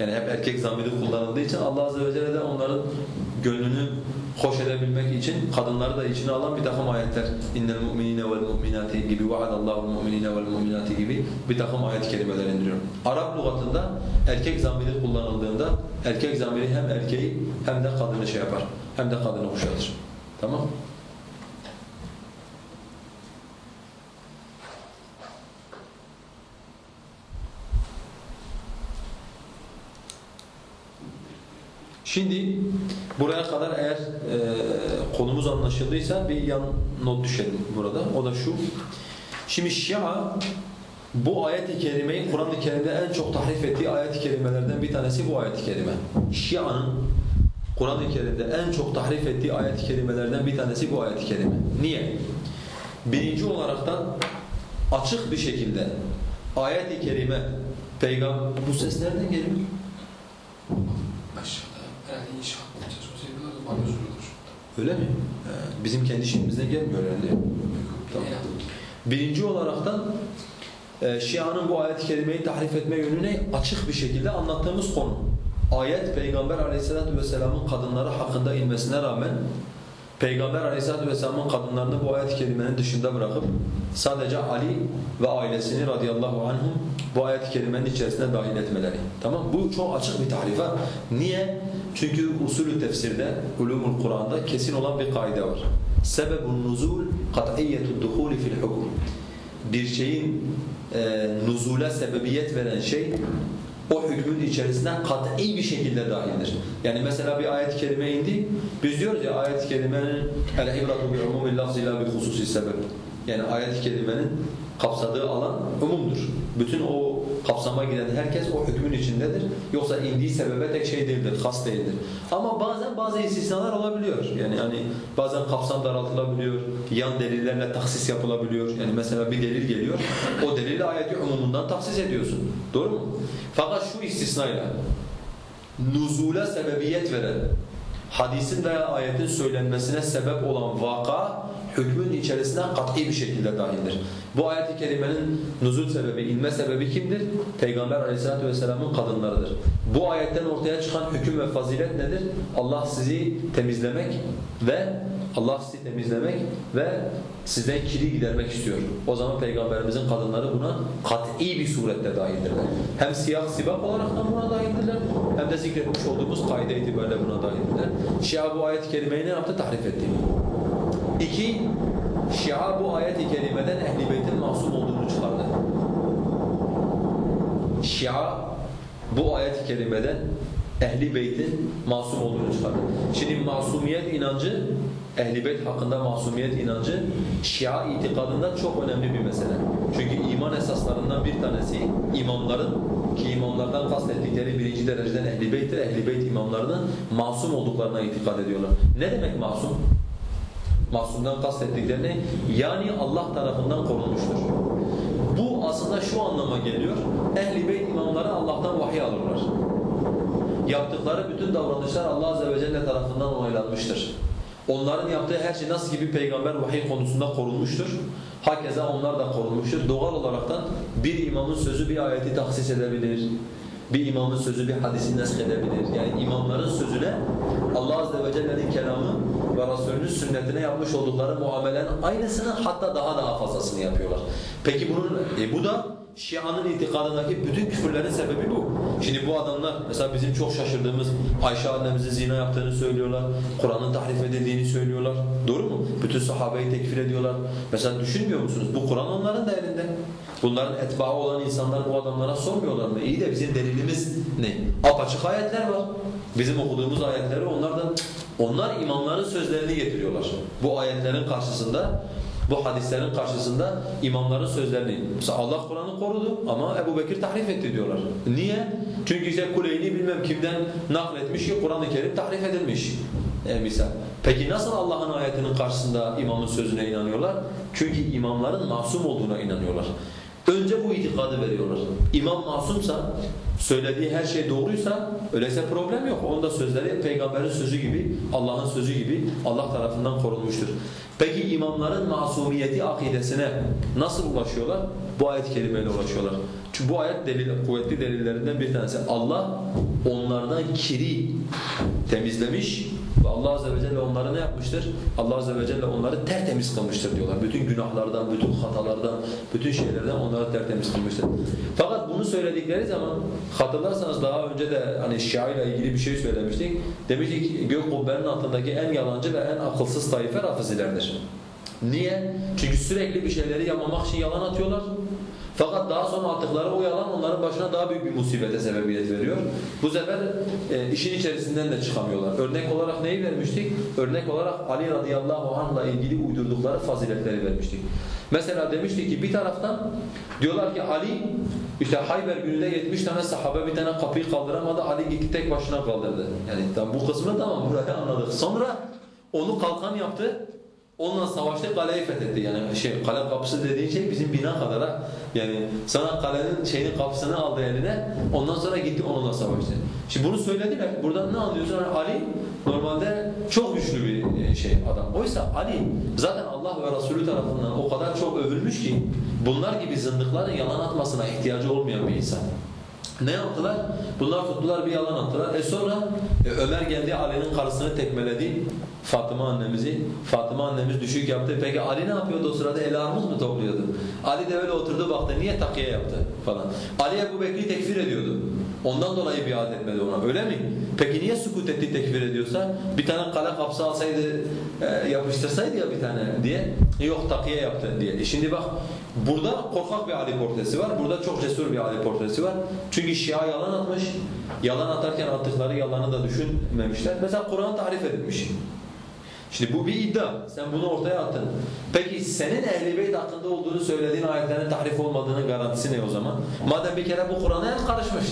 Yani hep erkek zamiri kullanıldığı için Allah azze ve celle de onların gönlünü hoş edebilmek için kadınları da içine alan bir takım ayetler innel mu'minine vel mu'minati gibi vaadallahu mu'minine vel mu'minati gibi bir takım ayet kelimeler indiriyor. Arap lügatında erkek zamiri kullanıldığında erkek zamiri hem erkeği hem de kadını şey yapar. Hem de kadını kuşatır. Tamam? Şimdi buraya kadar eğer e, konumuz anlaşıldıysa bir yan not düşelim burada. O da şu. Şimdi Şia bu ayet-i kerimeyi Kur'an-ı Kerim'de en çok tahrif ettiği ayet-i kerimelerden bir tanesi bu ayet-i kerime. Şia'nın Kur'an-ı Kerim'de en çok tahrif ettiği ayet-i kerimelerden bir tanesi bu ayet-i kerime. Niye? Birinci olaraktan açık bir şekilde ayet-i kerime peygamber bu ses nereden geliyor? Herhalde inşaat çalışması yapıyorlar da banyo sürüyorlar. Öyle mi? He, Bizim kendi işimizden gelmiyor herhalde. Tamam. Birinci olaraktan e, Şia'nın bu ayet-i kerimeyi tahrif etme yönüne açık bir şekilde anlattığımız konu. Ayet Peygamber aleyhissalatu vesselamın kadınları hakkında inmesine rağmen Peygamber aleyhissalatu vesselamın kadınlarını bu ayet-i kerimenin dışında bırakıp sadece Ali ve ailesini radıyallahu anhum bu ayet-i kerimenin içerisine dahil etmeleri. Tamam Bu çok açık bir tahrife. Niye? Çünkü usulü tefsirde, ulumul Kur'an'da kesin olan bir kaide var. Sebebun nuzul kat'iyyetud duhuli fil hukm. Bir şeyin e, nuzule sebebiyet veren şey o hükmün içerisine kat'i bir şekilde dahildir. Yani mesela bir ayet-i kerime indi, biz diyoruz ya ayet-i kerimenin el-ibratu bi umumil lafzi la bi hususi sebep. Yani ayet-i kerimenin kapsadığı alan umumdur. Bütün o kapsama giren herkes o hükmün içindedir. Yoksa indiği sebebe tek şey değildir, has değildir. Ama bazen bazı istisnalar olabiliyor. Yani hani bazen kapsam daraltılabiliyor, yan delillerle taksis yapılabiliyor. Yani mesela bir delil geliyor, o delili ayeti umumundan taksis ediyorsun. Doğru mu? Fakat şu istisnayla nuzule sebebiyet veren, hadisin veya ayetin söylenmesine sebep olan vaka hükmün içerisine kat'i bir şekilde dahildir. Bu ayet-i kerimenin nuzul sebebi, inme sebebi kimdir? Peygamber aleyhissalatu vesselamın kadınlarıdır. Bu ayetten ortaya çıkan hüküm ve fazilet nedir? Allah sizi temizlemek ve Allah sizi temizlemek ve sizden kiri gidermek istiyor. O zaman Peygamberimizin kadınları buna kat'i bir surette dahildirler. Hem siyah sibak olarak da buna dahildirler hem de zikretmiş olduğumuz kaide itibariyle buna dahildirler. Şia bu ayet-i kerimeyi ne yaptı? Tahrif etti. İki, Şia bu ayet-i kerimeden Ehl-i Beyt'in masum olduğunu çıkardı. Şia bu ayet-i kerimeden Ehli Beyt'in masum olduğunu çıkardı. Şimdi masumiyet inancı, Ehli Beyt hakkında masumiyet inancı Şia itikadında çok önemli bir mesele. Çünkü iman esaslarından bir tanesi imamların ki imamlardan kastettikleri birinci dereceden Ehli Beyt'tir. Ehli Beyt imamlarının masum olduklarına itikad ediyorlar. Ne demek masum? Masumdan kastettiklerini yani Allah tarafından korunmuştur. Bu aslında şu anlama geliyor. Ehli Beyt imamları Allah'tan vahiy alırlar. Yaptıkları bütün davranışlar Allah Azze ve Celle tarafından onaylanmıştır. Onların yaptığı her şey nasıl gibi peygamber vahiy konusunda korunmuştur. Hakeza onlar da korunmuştur. Doğal olaraktan bir imamın sözü bir ayeti tahsis edebilir. Bir imamın sözü bir hadisi nesk edebilir. Yani imamların sözüne Allah Azze ve Celle'nin kelamı ve Resulünün sünnetine yapmış oldukları muamelenin aynısını hatta daha daha fazlasını yapıyorlar. Peki bunun e, bu da Şia'nın itikadındaki bütün küfürlerin sebebi bu. Şimdi bu adamlar mesela bizim çok şaşırdığımız Ayşe annemizin zina yaptığını söylüyorlar. Kur'an'ın tahrif edildiğini söylüyorlar. Doğru mu? Bütün sahabeyi tekfir ediyorlar. Mesela düşünmüyor musunuz? Bu Kur'an onların da elinde. Bunların etbaı olan insanlar bu adamlara sormuyorlar mı? İyi de bizim delilimiz ne? Apaçık ayetler var. Bizim okuduğumuz ayetleri onlardan onlar imamların sözlerini getiriyorlar. Bu ayetlerin karşısında bu hadislerin karşısında imamların sözlerini. Mesela Allah Kur'an'ı korudu ama Ebu Bekir tahrif etti diyorlar. Niye? Çünkü işte Kuleyni bilmem kimden nakletmiş ki Kur'an-ı Kerim tahrif edilmiş. E, misal. Peki nasıl Allah'ın ayetinin karşısında imamın sözüne inanıyorlar? Çünkü imamların masum olduğuna inanıyorlar. Önce bu itikadı veriyorlar. İmam masumsa, söylediği her şey doğruysa öyleyse problem yok. Onun da sözleri peygamberin sözü gibi, Allah'ın sözü gibi Allah tarafından korunmuştur. Peki imamların masumiyeti akidesine nasıl ulaşıyorlar? Bu ayet-i kerimeyle ulaşıyorlar. Çünkü bu ayet delil, kuvvetli delillerinden bir tanesi. Allah onlardan kiri temizlemiş ve Allah Azze ve Celle onları ne yapmıştır? Allah Azze ve Celle onları tertemiz kılmıştır diyorlar. Bütün günahlardan, bütün hatalardan, bütün şeylerden onları tertemiz kılmıştır. Fakat bunu söyledikleri zaman hatırlarsanız daha önce de hani Şia ile ilgili bir şey söylemiştik. Demiştik gök kubbenin altındaki en yalancı ve en akılsız taife rafizilerdir. Niye? Çünkü sürekli bir şeyleri yapmamak için yalan atıyorlar. Fakat daha sonra attıkları o yalan onların başına daha büyük bir musibete sebebiyet veriyor. Bu sefer e, işin içerisinden de çıkamıyorlar. Örnek olarak neyi vermiştik? Örnek olarak Ali radıyallahu anh'la ilgili uydurdukları faziletleri vermiştik. Mesela demiştik ki bir taraftan diyorlar ki Ali işte Hayber gününde 70 tane sahabe bir tane kapıyı kaldıramadı. Ali gitti tek başına kaldırdı. Yani tam bu kısmı tamam burayı anladık. Sonra onu kalkan yaptı. Onunla savaştı, kaleyi fethetti. Yani şey kale kapısı dediğin şey bizim bina kadar. Yani sana kalenin şeyinin kapısını aldı eline. Ondan sonra gitti onunla savaştı. Şimdi bunu söylediler. Buradan ne anlıyorsun? Ali normalde çok güçlü bir e, şey adam. Oysa Ali zaten Allah ve Resulü tarafından o kadar çok övülmüş ki bunlar gibi zındıkların yalan atmasına ihtiyacı olmayan bir insan. Ne yaptılar? Bunlar tuttular bir yalan attılar. E sonra e, Ömer geldi Ali'nin karısını tekmeledi. Fatıma annemizi. Fatıma annemiz düşük yaptı. Peki Ali ne yapıyordu o sırada? El armuz mu topluyordu? Ali de öyle oturdu baktı. Niye takiye yaptı falan. Ali Ebu Bekir'i tekfir ediyordu. Ondan dolayı biat etmedi ona. Öyle mi? Peki niye sukut etti tekfir ediyorsa? Bir tane kale kapsı alsaydı e, yapıştırsaydı ya bir tane diye. Yok takiye yaptı diye. E şimdi bak burada korkak bir Ali portresi var. Burada çok cesur bir Ali portresi var. Çünkü Şia yalan atmış. Yalan atarken attıkları yalanı da düşünmemişler. Mesela Kur'an tahrif edilmiş. Şimdi bu bir iddia. Sen bunu ortaya attın. Peki senin Ehl-i Beyt hakkında olduğunu söylediğin ayetlerin tahrif olmadığının garantisi ne o zaman? Madem bir kere bu Kur'an'a el karışmış.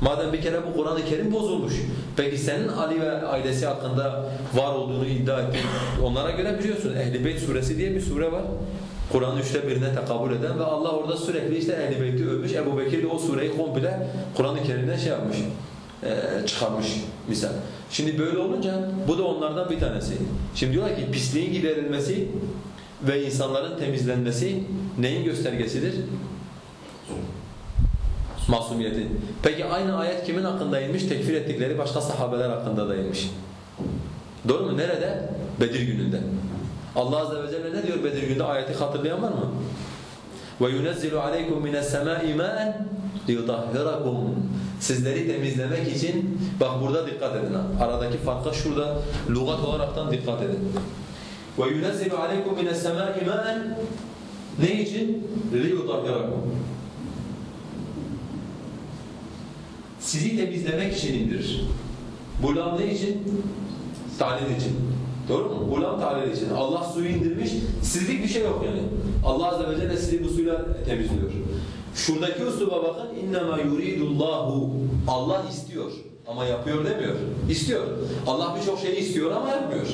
Madem bir kere bu Kur'an-ı Kerim bozulmuş. Peki senin Ali ve ailesi hakkında var olduğunu iddia ettin. Onlara göre biliyorsun Ehl-i Beyt suresi diye bir sure var. Kur'an'ın üçte birine tekabül eden ve Allah orada sürekli işte Ehl-i Beyt'i övmüş. Ebu Bekir de o sureyi komple Kur'an-ı Kerim'den şey yapmış çıkarmış misal. Şimdi böyle olunca bu da onlardan bir tanesi. Şimdi diyorlar ki pisliğin giderilmesi ve insanların temizlenmesi neyin göstergesidir? Masumiyetin. Peki aynı ayet kimin hakkında inmiş? Tekfir ettikleri başka sahabeler hakkında da inmiş. Doğru mu? Nerede? Bedir gününde. Allah Azze ve Celle ne diyor Bedir gününde? Ayeti hatırlayan var mı? وَيُنَزِّلُ عَلَيْكُمْ مِنَ السَّمَاءِ مَاءً لِيُطَهِّرَكُمْ Sizleri temizlemek için, bak burada dikkat edin ha. Aradaki farka şurada lügat olaraktan dikkat edin. وَيُنَزِّلُ عَلَيْكُمْ مِنَ السَّمَاءِ مَاءً Ne için? لِيُطَهِّرَكُمْ Sizi temizlemek için indirir. Bu lam ne için? Talil için. Doğru mu? Bu lam talil için. Allah suyu indirmiş, sizlik bir şey yok yani. Allah Azze ve Celle sizi bu suyla temizliyor. Şuradaki usluba bakın. اِنَّمَا يُرِيدُ اللّٰهُ Allah istiyor ama yapıyor demiyor. İstiyor. Allah birçok şeyi istiyor ama yapmıyor.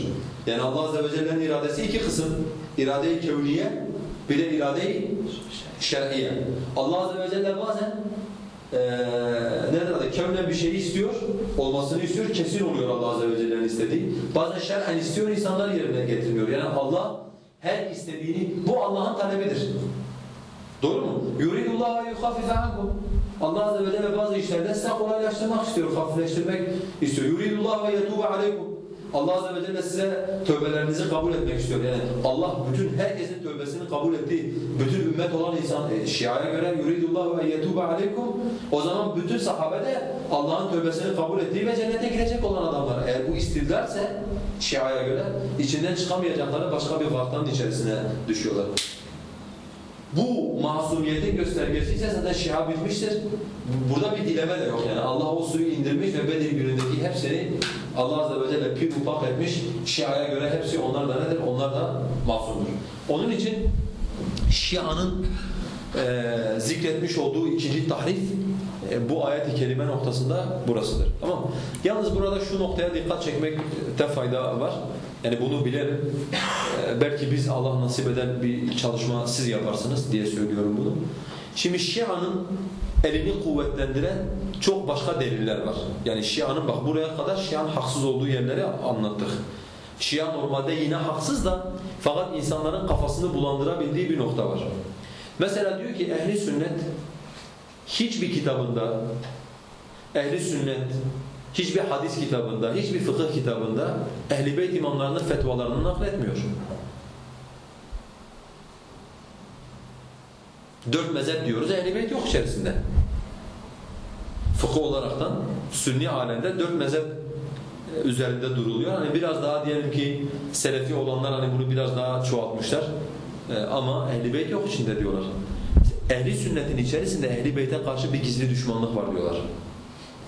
Yani Allah Azze ve Celle'nin iradesi iki kısım. İrade-i kevniye, bir de irade-i şer'iye. Allah Azze ve Celle bazen ee, e, nerede kemle bir şey istiyor, olmasını istiyor, kesin oluyor Allah Azze ve Celle'nin istediği. Bazen şer'en istiyor, insanlar yerine getirmiyor. Yani Allah her istediğini, bu Allah'ın talebidir. Doğru mu? Yuridullah ve yuhafize ankum. Allah Azze ve Celle bazı işlerde size kolaylaştırmak istiyor, hafifleştirmek istiyor. Yuridullah ve yetubu aleykum. Allah Azze ve Celle size tövbelerinizi kabul etmek istiyor. Yani Allah bütün herkesin tövbesini kabul ettiği, bütün ümmet olan insan, e, Şia'ya göre yuridullahu ve yetuba aleykum. O zaman bütün sahabe de Allah'ın tövbesini kabul ettiği ve cennete girecek olan adamlar. Eğer bu istidlalse Şia'ya göre içinden çıkamayacakları başka bir varlığın içerisine düşüyorlar. Bu masumiyetin göstergesi ise zaten Şia bitmiştir. Burada bir dileme de yok yani. Allah o suyu indirmiş ve Bedir günündeki hepsini Allah Azze ve Celle pir upak etmiş. Şia'ya göre hepsi onlar da nedir? Onlar da masumdur. Onun için Şia'nın e, zikretmiş olduğu ikinci tahrif e, bu ayet-i kerime noktasında burasıdır. Tamam? Yalnız burada şu noktaya dikkat çekmekte fayda var. Yani bunu bilelim. Ee, belki biz Allah nasip eden bir çalışma siz yaparsınız diye söylüyorum bunu. Şimdi Şia'nın elini kuvvetlendiren çok başka deliller var. Yani Şia'nın bak buraya kadar Şia'nın haksız olduğu yerleri anlattık. Şia normalde yine haksız da fakat insanların kafasını bulandırabildiği bir nokta var. Mesela diyor ki ehli sünnet hiçbir kitabında ehli sünnet hiçbir hadis kitabında, hiçbir fıkıh kitabında Ehl-i Beyt imamlarının fetvalarını nakletmiyor. Dört mezhep diyoruz, Ehl-i yok içerisinde. Fıkıh olaraktan sünni alemde dört mezhep üzerinde duruluyor. Hani biraz daha diyelim ki selefi olanlar hani bunu biraz daha çoğaltmışlar. Ee, ama Ehl-i Beyt yok içinde diyorlar. Ehli sünnetin içerisinde Ehl-i Beyt'e karşı bir gizli düşmanlık var diyorlar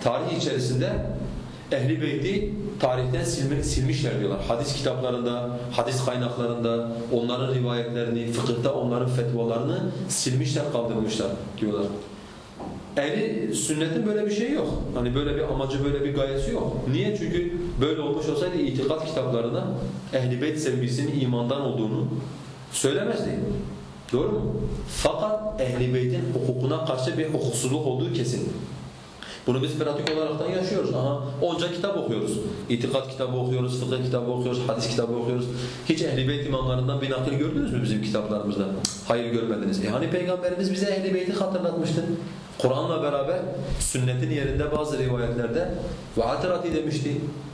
tarih içerisinde Ehli Beyti tarihten silme, silmişler diyorlar. Hadis kitaplarında, hadis kaynaklarında onların rivayetlerini, fıkıhta onların fetvalarını silmişler, kaldırmışlar diyorlar. Ehli sünnetin böyle bir şey yok. Hani böyle bir amacı, böyle bir gayesi yok. Niye? Çünkü böyle olmuş olsaydı itikat kitaplarında Ehli Beyt sevgisinin imandan olduğunu söylemezdi. Doğru mu? Fakat Ehli Beyt'in hukukuna karşı bir hukuksuzluk olduğu kesin. Bunu biz pratik olaraktan yaşıyoruz. Aha, onca kitap okuyoruz. İtikat kitabı okuyoruz, fıkıh kitabı okuyoruz, hadis kitabı okuyoruz. Hiç Ehl-i Beyt imamlarından bir nakil gördünüz mü bizim kitaplarımızda? Hayır görmediniz. E hani Peygamberimiz bize Ehl-i Beyt'i hatırlatmıştı. Kur'an'la beraber sünnetin yerinde bazı rivayetlerde ve hatirati demişti.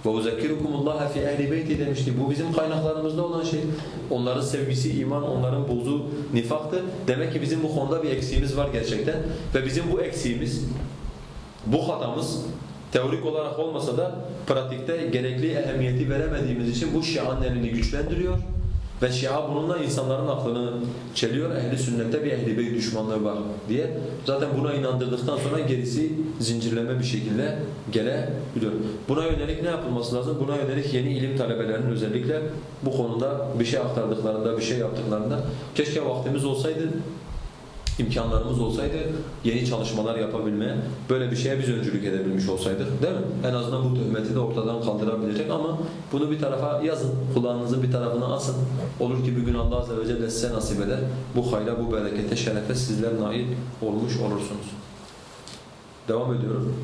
Ve uzekkirukumullah fi ehli beyti demişti. Bu bizim kaynaklarımızda olan şey. Onların sevgisi iman, onların buğzu nifaktır. Demek ki bizim bu konuda bir eksiğimiz var gerçekten. Ve bizim bu eksiğimiz bu hatamız teorik olarak olmasa da pratikte gerekli ehemmiyeti veremediğimiz için bu Şia'nın elini güçlendiriyor ve Şia bununla insanların aklını çeliyor. Ehli sünnette bir ehli beyt düşmanlığı var diye. Zaten buna inandırdıktan sonra gerisi zincirleme bir şekilde gelebiliyor. Buna yönelik ne yapılması lazım? Buna yönelik yeni ilim talebelerinin özellikle bu konuda bir şey aktardıklarında, bir şey yaptıklarında keşke vaktimiz olsaydı imkanlarımız olsaydı yeni çalışmalar yapabilmeye, böyle bir şeye biz öncülük edebilmiş olsaydık değil mi? En azından bu töhmeti de ortadan kaldırabilecek ama bunu bir tarafa yazın, kulağınızın bir tarafına asın. Olur ki bir gün Allah Azze ve Celle size nasip eder. Bu hayra, bu berekete, şerefe sizler nail olmuş olursunuz. Devam ediyorum.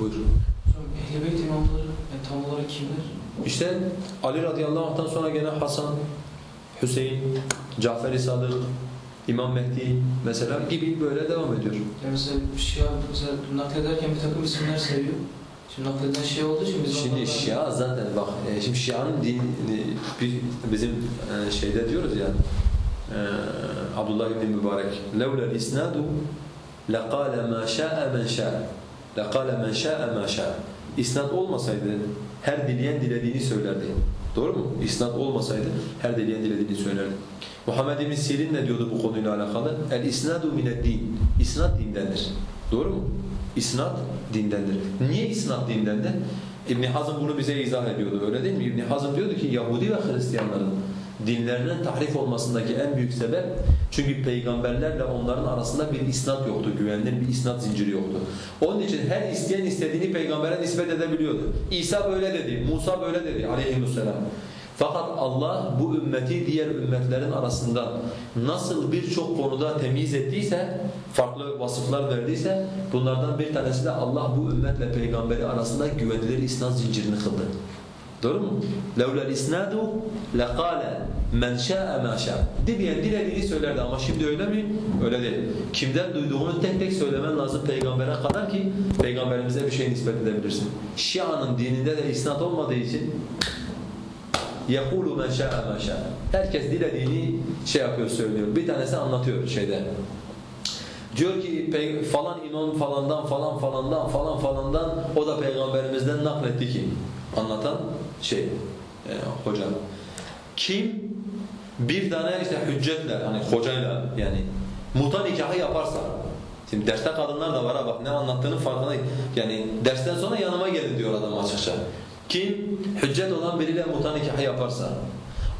Buyur. Ehl-i Beyt imamları yani tam olarak kimler? İşte Ali radıyallahu anh'tan sonra gene Hasan, Hüseyin, Cafer-i Sadık, İmam Mehdi mesela gibi böyle devam ediyor. Yani mesela Şia mesela naklederken bir takım isimler seviyor. Şimdi nakleden şey olduğu için biz Şimdi onlardan- Şia zaten bak e, şimdi Şia'nın din bir, bizim e, şeyde diyoruz ya e, Abdullah ibn Mübarek لولا الاسناد لقال ما شاء من شاء لقال من شاء ما شاء İsnad olmasaydı her dileyen dilediğini söylerdi. Doğru mu? İsnad olmasaydı her dileyen dilediğini söylerdi. Muhammed bin Sirin ne diyordu bu konuyla alakalı? El isnadu mined din. İsnad dindendir. Doğru mu? İsnad dindendir. Niye isnad dindendir? İbn Hazm bunu bize izah ediyordu. Öyle değil mi? İbn Hazm diyordu ki Yahudi ve Hristiyanların dinlerinin tahrif olmasındaki en büyük sebep çünkü peygamberlerle onların arasında bir isnat yoktu, güvenilir bir isnat zinciri yoktu. Onun için her isteyen istediğini peygambere nispet edebiliyordu. İsa böyle dedi, Musa böyle dedi aleyhisselam. Fakat Allah bu ümmeti diğer ümmetlerin arasında nasıl birçok konuda temiz ettiyse, farklı vasıflar verdiyse bunlardan bir tanesi de Allah bu ümmetle peygamberi arasında güvenilir isnat zincirini kıldı. Doğru mu? لَوْلَا الْاِسْنَادُ لَقَالَ مَنْ شَاءَ مَا شَاءَ Dileyen dilediğini söylerdi ama şimdi öyle mi? Öyle değil. Kimden duyduğunu tek tek söylemen lazım peygambere kadar ki peygamberimize bir şey nispet edebilirsin. Şia'nın dininde de isnat olmadığı için يَقُولُ مَنْ شَاءَ مَا شَاءَ Herkes dilediğini şey yapıyor, söylüyor. Bir tanesi anlatıyor şeyde. Diyor ki pey- falan imam falandan falan falandan falan falandan o da peygamberimizden nakletti ki anlatan şey e, hoca. Kim bir tane işte hüccetle hani hocayla yani muta nikahı yaparsa Şimdi derste kadınlar da var ha bak ne anlattığının farkındayım. Yani dersten sonra yanıma gelin diyor adam açıkça. Kim hüccet olan biriyle muta nikahı yaparsa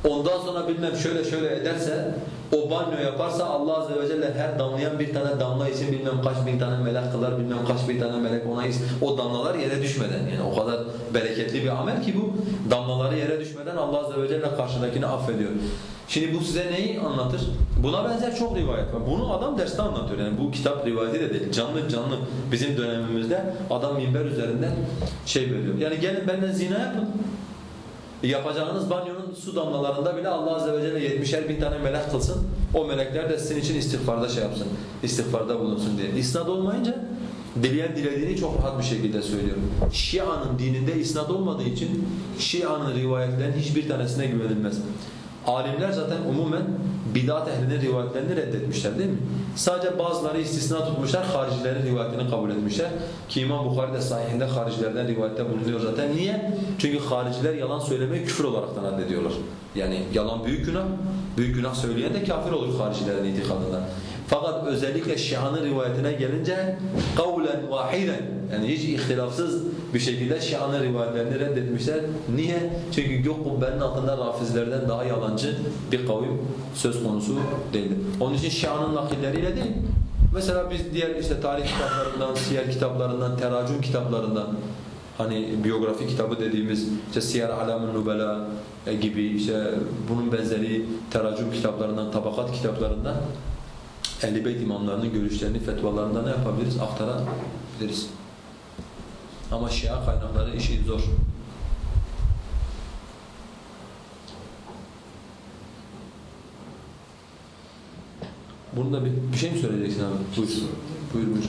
Ondan sonra bilmem şöyle şöyle ederse, o banyo yaparsa Allah Azze ve Celle her damlayan bir tane damla için bilmem kaç bin tane melek kılar, bilmem kaç bin tane melek ona is o damlalar yere düşmeden yani o kadar bereketli bir amel ki bu damlaları yere düşmeden Allah Azze ve Celle karşıdakini affediyor. Şimdi bu size neyi anlatır? Buna benzer çok rivayet var. Bunu adam derste anlatıyor. Yani bu kitap rivayeti de değil. Canlı canlı bizim dönemimizde adam minber üzerinden şey veriyor. Yani gelin benden zina yapın. Yapacağınız banyonun su damlalarında bile Allah Azze ve Celle 70'er bin tane melek kılsın. O melekler de sizin için istiğfarda şey yapsın, istiğfarda bulunsun diye. İsnad olmayınca dileyen dilediğini çok rahat bir şekilde söylüyor. Şia'nın dininde isnad olmadığı için Şia'nın rivayetlerinin hiçbir tanesine güvenilmez. Alimler zaten umumen bidat ehlinin rivayetlerini reddetmişler değil mi? Sadece bazıları istisna tutmuşlar, haricilerin rivayetini kabul etmişler. Ki İmam Bukhari de sahihinde haricilerden rivayette bulunuyor zaten. Niye? Çünkü hariciler yalan söylemeyi küfür olarak da reddediyorlar. Yani yalan büyük günah, büyük günah söyleyen de kafir olur haricilerin itikadında. Fakat özellikle Şia'nın rivayetine gelince kavlen vahiden yani hiç ihtilafsız bir şekilde Şia'nın rivayetlerini reddetmişler. Niye? Çünkü gök kubbenin altında rafizlerden daha yalancı bir kavim söz konusu değildir. Onun için Şia'nın nakilleriyle değil. Mesela biz diğer işte tarih kitaplarından, siyer kitaplarından, teracüm kitaplarından hani biyografi kitabı dediğimiz işte Siyer Alamun Nubela e, gibi işte bunun benzeri teracüm kitaplarından, tabakat kitaplarından Ehl-i Beyt imamlarının görüşlerini, fetvalarında ne yapabiliriz? Aktarabiliriz. Ama Şia kaynakları işi zor. Bunda bir, bir şey mi söyleyeceksin abi? Buyur. Buyur buyur.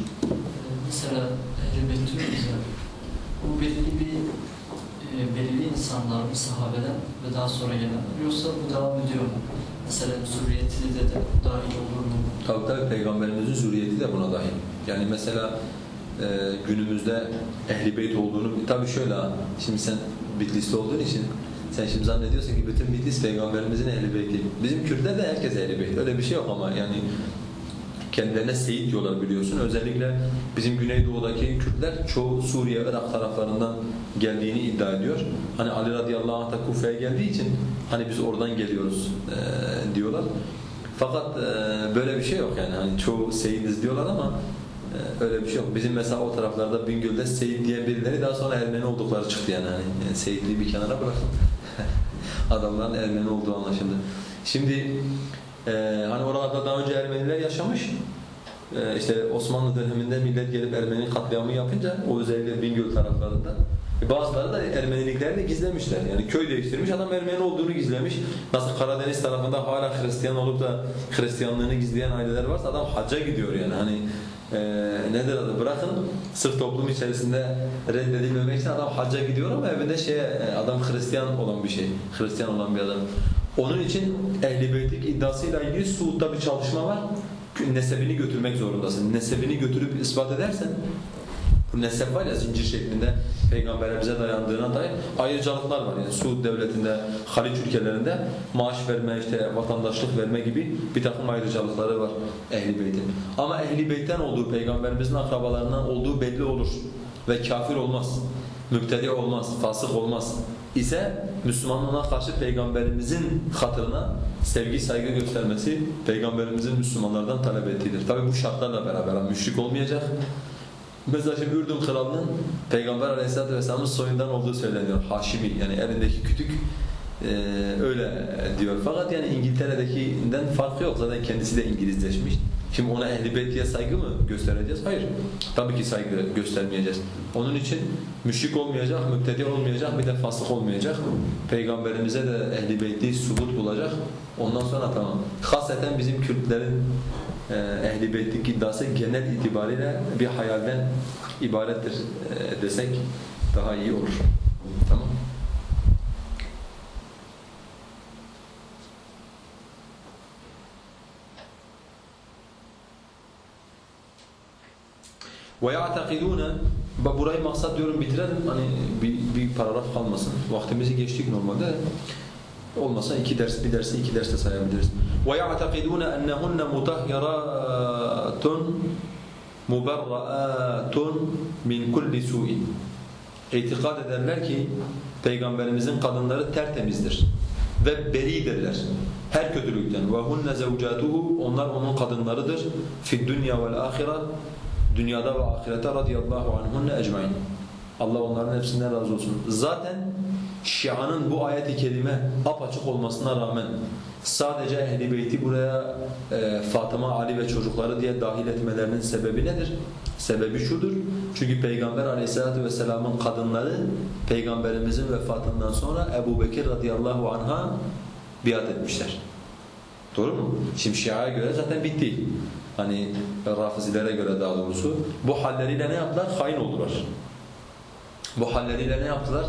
Mesela ehl diyoruz ya, bu belirli bir e, belirli insanlar mı sahabeden ve daha sonra gelenler yoksa bu devam ediyor mu? Mesela zürriyeti de, de dahil olur mu? Tabii tabii Peygamberimizin zürriyeti de buna dahil. Yani mesela e, günümüzde Ehl-i Beyt olduğunu, tabii şöyle şimdi sen Bitlisli olduğun için sen şimdi zannediyorsun ki bütün Bitlis Peygamberimizin Ehl-i Beyti. Bizim Kürtler de herkes Ehl-i Beyt. Öyle bir şey yok ama yani kendilerine Seyit diyorlar biliyorsun. Özellikle bizim Güneydoğu'daki Kürtler çoğu Suriye, Irak taraflarından geldiğini iddia ediyor. Hani Ali radıyallahu anh da Kufe'ye geldiği için hani biz oradan geliyoruz e, diyorlar. Fakat e, böyle bir şey yok yani. Hani çoğu Seyidiz diyorlar ama e, öyle bir şey yok. Bizim mesela o taraflarda Bingöl'de Seyit diye birileri daha sonra Ermeni oldukları çıktı yani. Hani yani Seyitliği bir kenara bırakın. Adamların Ermeni olduğu anlaşıldı. Şimdi ee, hani oralarda daha önce Ermeniler yaşamış. Ee, işte Osmanlı döneminde millet gelip Ermeni katliamı yapınca o özellikle Bingöl taraflarında Bazıları da Ermeniliklerini gizlemişler. Yani köy değiştirmiş, adam Ermeni olduğunu gizlemiş. Nasıl Karadeniz tarafında hala Hristiyan olup da Hristiyanlığını gizleyen aileler varsa adam hacca gidiyor yani. Hani e, nedir adı bırakın sırf toplum içerisinde reddedilmemek için adam hacca gidiyor ama evinde şey adam Hristiyan olan bir şey. Hristiyan olan bir adam. Onun için Ehl-i Beytlik iddiasıyla ilgili Suud'da bir çalışma var. Nesebini götürmek zorundasın. Nesebini götürüp ispat edersen bu nesep var ya zincir şeklinde peygamberimize dayandığına dair ayrıcalıklar var. Yani Suud devletinde, Haliç ülkelerinde maaş verme, işte vatandaşlık verme gibi bir takım ayrıcalıkları var Ehl-i Beyt'in. Ama Ehl-i Beyt'ten olduğu, peygamberimizin akrabalarından olduğu belli olur ve kafir olmaz, müptedi olmaz, fasık olmaz ise Müslümanın ona karşı peygamberimizin hatırına sevgi saygı göstermesi peygamberimizin Müslümanlardan talep ettiğidir. Tabi bu şartlarla beraber müşrik olmayacak. Mesela şimdi Ürdün kralının Peygamber Aleyhisselatü Vesselam'ın soyundan olduğu söyleniyor. Haşimi yani elindeki kütük e, öyle diyor. Fakat yani İngiltere'dekinden farkı yok. Zaten kendisi de İngilizleşmiş. Şimdi ona ehl-i beytiye saygı mı göstereceğiz? Hayır. Tabii ki saygı göstermeyeceğiz. Onun için müşrik olmayacak, müptedi olmayacak, bir de fasık olmayacak. Peygamberimize de ehl-i beyti subut bulacak. Ondan sonra tamam. Haseten bizim Kürtlerin e, ehl-i beytlik iddiası genel itibariyle bir hayalden ibarettir e, desek daha iyi olur. Tamam. وَيَعْتَقِدُونَ Bak burayı maksat diyorum bitirelim hani bir, bir paragraf kalmasın. Vaktimizi geçtik normalde. Olmasa iki ders, bir dersi iki derste sayabiliriz. وَيَعْتَقِدُونَ أَنَّهُنَّ مُطَهِّرَاتٌ مُبَرَّآتٌ مِنْ كُلِّ سُوءٍ İtikad ederler ki Peygamberimizin kadınları tertemizdir ve beridirler her kötülükten. وَهُنَّ زَوْجَاتُهُ Onlar onun kadınlarıdır. فِي الدُّنْيَا وَالْآخِرَةِ Dünyada ve ahirete radıyallahu anhunne ecmain. Allah onların hepsinden razı olsun. Zaten Şia'nın bu ayet-i kerime apaçık olmasına rağmen sadece Ehl-i Beyti buraya e, Fatıma, Ali ve çocukları diye dahil etmelerinin sebebi nedir? Sebebi şudur. Çünkü Peygamber aleyhissalatu vesselamın kadınları Peygamberimizin vefatından sonra Ebu Bekir radıyallahu anh'a biat etmişler. Doğru mu? Şimdi Şia'ya göre zaten bitti. Hani Rafizilere göre daha doğrusu. Bu halleriyle ne yaptılar? Hain oldular. Bu halleriyle ne yaptılar?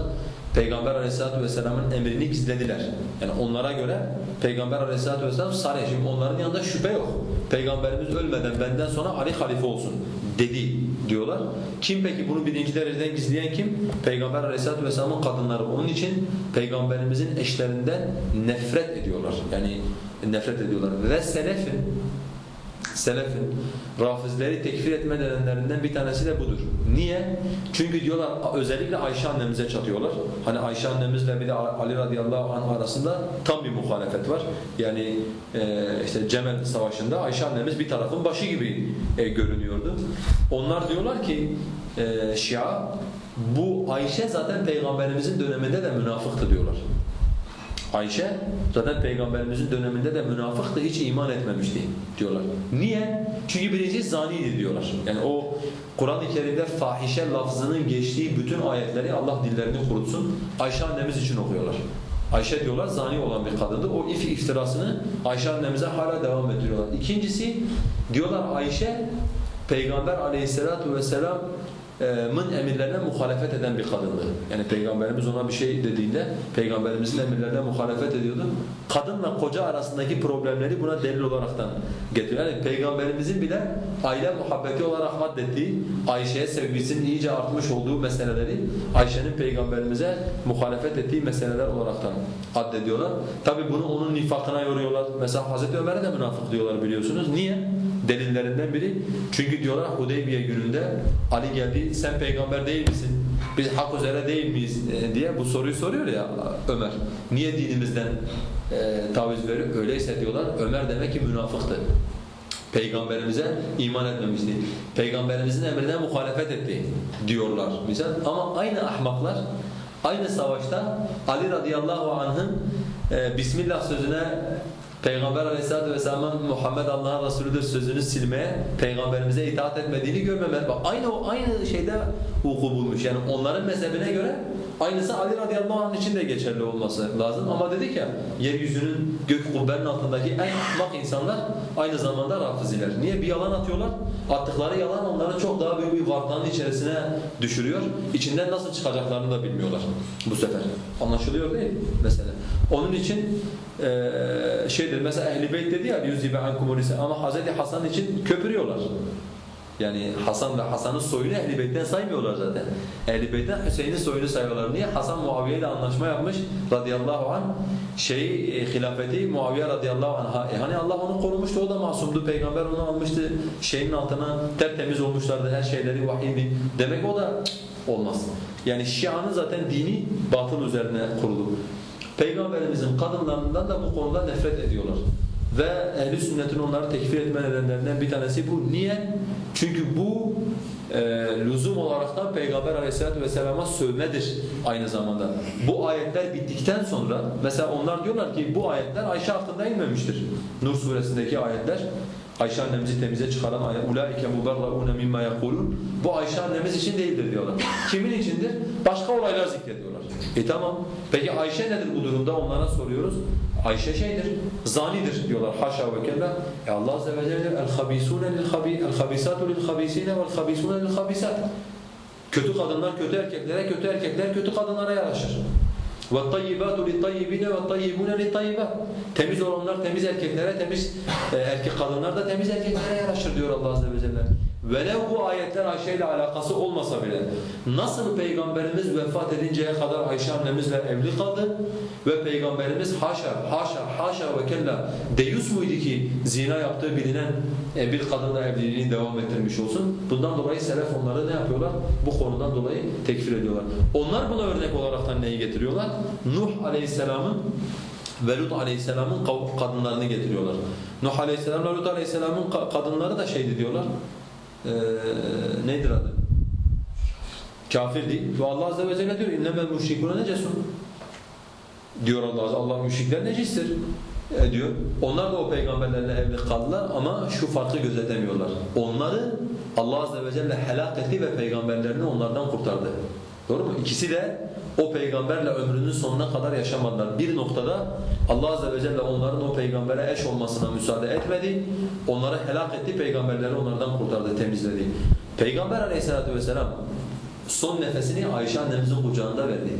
Peygamber aleyhissalatu vesselamın emrini gizlediler. Yani onlara göre Peygamber aleyhissalatu vesselam sarih. Şimdi onların yanında şüphe yok. Peygamberimiz ölmeden benden sonra Ali halife olsun dedi diyorlar. Kim peki bunu birinci dereceden gizleyen kim? Peygamber aleyhissalatu vesselamın kadınları. Onun için Peygamberimizin eşlerinden nefret ediyorlar. Yani nefret ediyorlar. Ve selefin Selefin, rafizleri tekfir etme nedenlerinden bir tanesi de budur. Niye? Çünkü diyorlar özellikle Ayşe annemize çatıyorlar. Hani Ayşe annemizle bir de Ali radıyallahu anh arasında tam bir muhalefet var. Yani e, işte Cemel savaşında Ayşe annemiz bir tarafın başı gibi e, görünüyordu. Onlar diyorlar ki e, Şia bu Ayşe zaten peygamberimizin döneminde de münafıktı diyorlar. Ayşe zaten peygamberimizin döneminde de münafıktı hiç iman etmemişti diyorlar. Niye? Çünkü birinci zaniydi diyorlar. Yani o Kur'an-ı Kerim'de fahişe lafzının geçtiği bütün ayetleri Allah dillerini kurutsun. Ayşe annemiz için okuyorlar. Ayşe diyorlar zani olan bir kadındı. O if iftirasını Ayşe annemize hala devam ettiriyorlar. İkincisi diyorlar Ayşe Peygamber aleyhissalatu vesselam mın emirlerine muhalefet eden bir kadındı. Yani Peygamberimiz ona bir şey dediğinde Peygamberimizin emirlerine muhalefet ediyordu. Kadınla koca arasındaki problemleri buna delil olaraktan getiriyor. Yani Peygamberimizin bile aile muhabbeti olarak addettiği, Ayşe'ye sevgisinin iyice artmış olduğu meseleleri Ayşe'nin Peygamberimize muhalefet ettiği meseleler olaraktan addediyorlar. Tabi bunu onun nifakına yoruyorlar. Mesela Hazreti Ömer'e de münafık diyorlar biliyorsunuz. Niye? Delillerinden biri. Çünkü diyorlar Hudeybiye gününde Ali geldi sen peygamber değil misin? Biz hak üzere değil miyiz diye bu soruyu soruyor ya Ömer. Niye dinimizden e, taviz veriyor? Öyleyse diyorlar Ömer demek ki münafıktı. Peygamberimize iman etmemişti. Peygamberimizin emrine muhalefet etti diyorlar misal. Ama aynı ahmaklar aynı savaşta Ali radıyallahu anh'ın e, Bismillah sözüne Peygamber aleyhissalatu vesselamın Muhammed Allah'ın Resulüdür sözünü silmeye, peygamberimize itaat etmediğini görmemek. Bak aynı o aynı şeyde vuku bulmuş. Yani onların mezhebine göre aynısı Ali radıyallahu anh için de geçerli olması lazım. Ama dedik ya yeryüzünün gök kubbenin altındaki en ahmak insanlar aynı zamanda rafiziler. Niye? Bir yalan atıyorlar. Attıkları yalan onları çok daha büyük bir varlığın içerisine düşürüyor. İçinden nasıl çıkacaklarını da bilmiyorlar bu sefer. Anlaşılıyor değil? Mesela. Onun için eee şeydir mesela Ehl-i Beyt dedi ya yüzibe ankumul ama Hazreti Hasan için köpürüyorlar. Yani Hasan ve Hasan'ın soyunu Ehl-i Beyt'ten saymıyorlar zaten. Ehl-i Beyt'ten Hüseyin'in soyunu sayıyorlar. Niye? Hasan Muaviye ile anlaşma yapmış radıyallahu anh. Şey, e, hilafeti Muaviye radıyallahu anh. E hani Allah onu korumuştu, o da masumdu. Peygamber onu almıştı. Şeyin altına tertemiz olmuşlardı, her şeyleri vahiydi. Demek o da olmaz. Yani Şia'nın zaten dini batıl üzerine kurulu. Peygamberimizin kadınlarından da bu konuda nefret ediyorlar. Ve ehli sünnetin onları tekfir etme nedenlerinden bir tanesi bu. Niye? Çünkü bu e, lüzum olaraktan Peygamber aleyhissalatu vesselama sövmedir aynı zamanda. Bu ayetler bittikten sonra mesela onlar diyorlar ki bu ayetler Ayşe hakkında inmemiştir. Nur suresindeki ayetler. Ayşe annemizi temize çıkaran ayet. Ulaike mubarraun mimma yekulun. Bu Ayşe annemiz için değildir diyorlar. Kimin içindir? Başka olaylar zikrediyorlar. E tamam. Peki Ayşe nedir bu durumda? Onlara soruyoruz. Ayşe şeydir, zanidir diyorlar. Haşa ve kella. E Allah azze ve celle el-habisune lil-habi el-habisatu lil-habisine vel-habisune lil-habisat. Kötü kadınlar kötü erkeklere, kötü erkekler kötü kadınlara yaraşır. وَالطَّيِّبَاتُ لِلطَّيِّبِينَ وَالطَّيِّبُونَ لِلطَّيِّبَاتِ Temiz olanlar temiz erkeklere, temiz e, erkek kadınlar da temiz erkeklere yaraşır diyor Allah azze ve celle. Velev bu ayetler Ayşe ile alakası olmasa bile nasıl Peygamberimiz vefat edinceye kadar Ayşe annemizle evli kaldı ve Peygamberimiz haşa haşa haşa ve kella deyus muydu ki zina yaptığı bilinen e, bir kadınla evliliğini devam ettirmiş olsun. Bundan dolayı selef onları ne yapıyorlar? Bu konudan dolayı tekfir ediyorlar. Onlar buna örnek olaraktan neyi getiriyorlar? Nuh aleyhisselamın ve Lut aleyhisselamın kadınlarını getiriyorlar. Nuh aleyhisselam ve Lut aleyhisselamın kadınları da şeydi diyorlar. Ee, nedir adı? Kafirdi. Ve Allah azze ve celle diyor innemel müşrikûne necesun. Diyor Allah azze Allah müşrikler necistir. E diyor. Onlar da o peygamberlerle evli kaldılar ama şu farkı gözetemiyorlar. Onları Allah azze ve celle helak etti ve peygamberlerini onlardan kurtardı. Doğru mu? İkisi de o peygamberle ömrünün sonuna kadar yaşamadılar. Bir noktada Allah azze ve celle onların o peygambere eş olmasına müsaade etmedi. Onları helak etti, peygamberleri onlardan kurtardı, temizledi. Peygamber aleyhissalatu vesselam son nefesini Ayşe annemizin kucağında verdi.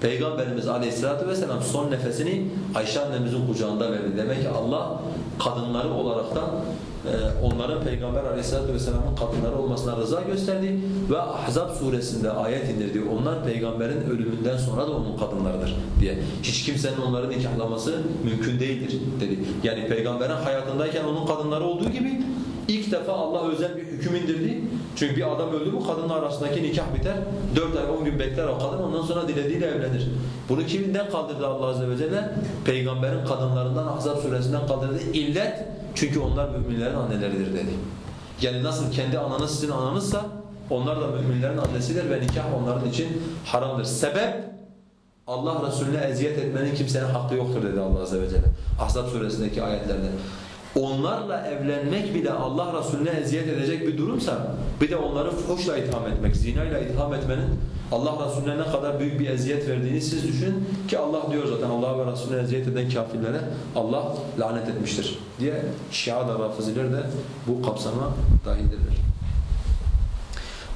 Peygamberimiz aleyhissalatu vesselam son nefesini Ayşe annemizin kucağında verdi. Demek ki Allah kadınları olaraktan e, onların Peygamber aleyhissalatu vesselamın kadınları olmasına rıza gösterdi ve Ahzab suresinde ayet indirdi. Onlar peygamberin ölümünden sonra da onun kadınlarıdır diye. Hiç kimsenin onları nikahlaması mümkün değildir dedi. Yani peygamberin hayatındayken onun kadınları olduğu gibi ilk defa Allah özel bir hüküm indirdi. Çünkü bir adam öldü mü kadınla arasındaki nikah biter. Dört ay on gün bekler o kadın ondan sonra dilediğiyle evlenir. Bunu kiminden kaldırdı Allah Azze ve Celle? Peygamberin kadınlarından Ahzab suresinden kaldırdı. İllet çünkü onlar müminlerin anneleridir dedi. Yani nasıl kendi ananız sizin ananızsa onlar da müminlerin annesidir ve nikah onların için haramdır. Sebep Allah Resulüne eziyet etmenin kimsenin hakkı yoktur dedi Allah Azze ve Celle. Ahzab suresindeki ayetlerde Onlarla evlenmek bile Allah Resulüne eziyet edecek bir durumsa bir de onları fuhuşla itham etmek, zinayla itham etmenin Allah Resulüne ne kadar büyük bir eziyet verdiğini siz düşünün ki Allah diyor zaten Allah ve Resulüne eziyet eden kafirlere Allah lanet etmiştir diye Şia da Rafiziler de bu kapsama dahildirler.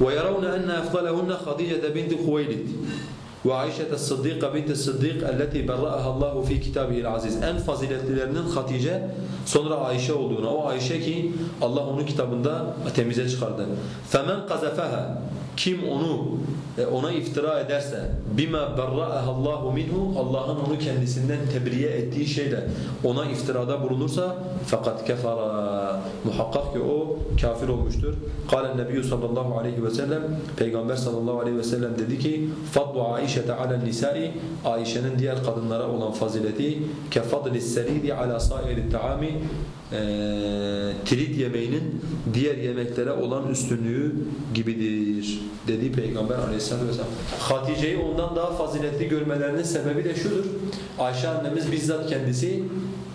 وَيَرَوْنَ أَنَّ أَفْضَلَهُنَّ خَدِيجَةَ بِنْتِ خُوَيْلِدٍ وعائشة الصديقة بنت الصديق التي برأها الله في كتابه العزيز en faziletlilerinin Hatice sonra Ayşe olduğuna o Ayşe ki Allah onu kitabında temize çıkardı. فَمَنْ قَذَفَهَا kim onu e, ona iftira ederse bima berra'aha Allahu minhu Allah'ın onu kendisinden tebriye ettiği şeyle ona iftirada bulunursa fakat kefara muhakkak ki o kafir olmuştur. Kâlen Nebiyyü sallallahu aleyhi ve sellem Peygamber sallallahu aleyhi ve sellem dedi ki fadlu Aişete alen nisai Ayşe'nin diğer kadınlara olan fazileti kefadlis seridi ala sairi taami e, tirit yemeğinin diğer yemeklere olan üstünlüğü gibidir dedi Peygamber aleyhisselatü vesselam. Hatice'yi ondan daha faziletli görmelerinin sebebi de şudur. Ayşe annemiz bizzat kendisi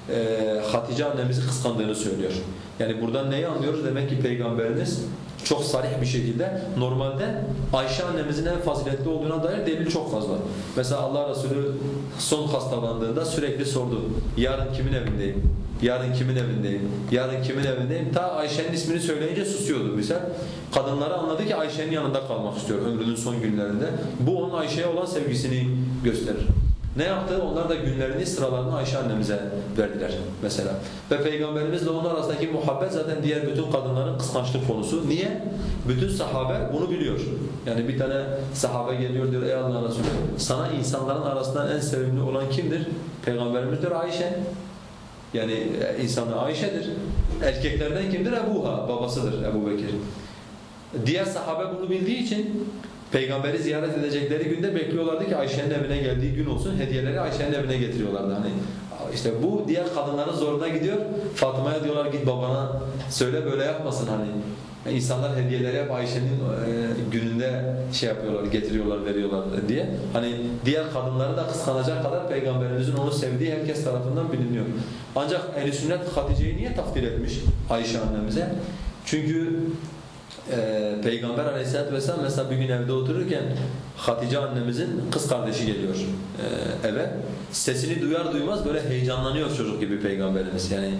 e, Hatice annemizi kıskandığını söylüyor. Yani buradan neyi anlıyoruz? Demek ki Peygamberimiz çok sarih bir şekilde normalde Ayşe annemizin en faziletli olduğuna dair delil çok fazla. Mesela Allah Resulü son hastalandığında sürekli sordu. Yarın kimin evindeyim? Yarın kimin evindeyim? Yarın kimin evindeyim? Ta Ayşe'nin ismini söyleyince susuyordu misal. Kadınları anladı ki Ayşe'nin yanında kalmak istiyor ömrünün son günlerinde. Bu onun Ayşe'ye olan sevgisini gösterir. Ne yaptı? Onlar da günlerini, sıralarını Ayşe annemize verdiler mesela. Ve Peygamberimizle onun arasındaki muhabbet zaten diğer bütün kadınların kıskançlık konusu. Niye? Bütün sahabe bunu biliyor. Yani bir tane sahabe geliyor diyor ey Allah Resulü sana insanların arasından en sevimli olan kimdir? Peygamberimiz diyor Ayşe. Yani e, insanı Ayşe'dir. Erkeklerden kimdir? Ebuha, babasıdır Ebu Bekir. Diğer sahabe bunu bildiği için Peygamberi ziyaret edecekleri günde bekliyorlardı ki Ayşe'nin evine geldiği gün olsun hediyeleri Ayşe'nin evine getiriyorlardı. Hani işte bu diğer kadınların zoruna gidiyor. Fatıma'ya diyorlar git babana söyle böyle yapmasın hani. İnsanlar hediyeleri hep Ayşe'nin e, gününde şey yapıyorlar, getiriyorlar, veriyorlar diye. Hani diğer kadınları da kıskanacak kadar Peygamberimizin onu sevdiği herkes tarafından biliniyor. Ancak ehl Sünnet Hatice'yi niye takdir etmiş Ayşe annemize? Çünkü ee, Peygamber aleyhissalatü vesselam mesela bir gün evde otururken Hatice annemizin kız kardeşi geliyor e, eve. Sesini duyar duymaz böyle heyecanlanıyor çocuk gibi Peygamberimiz. Yani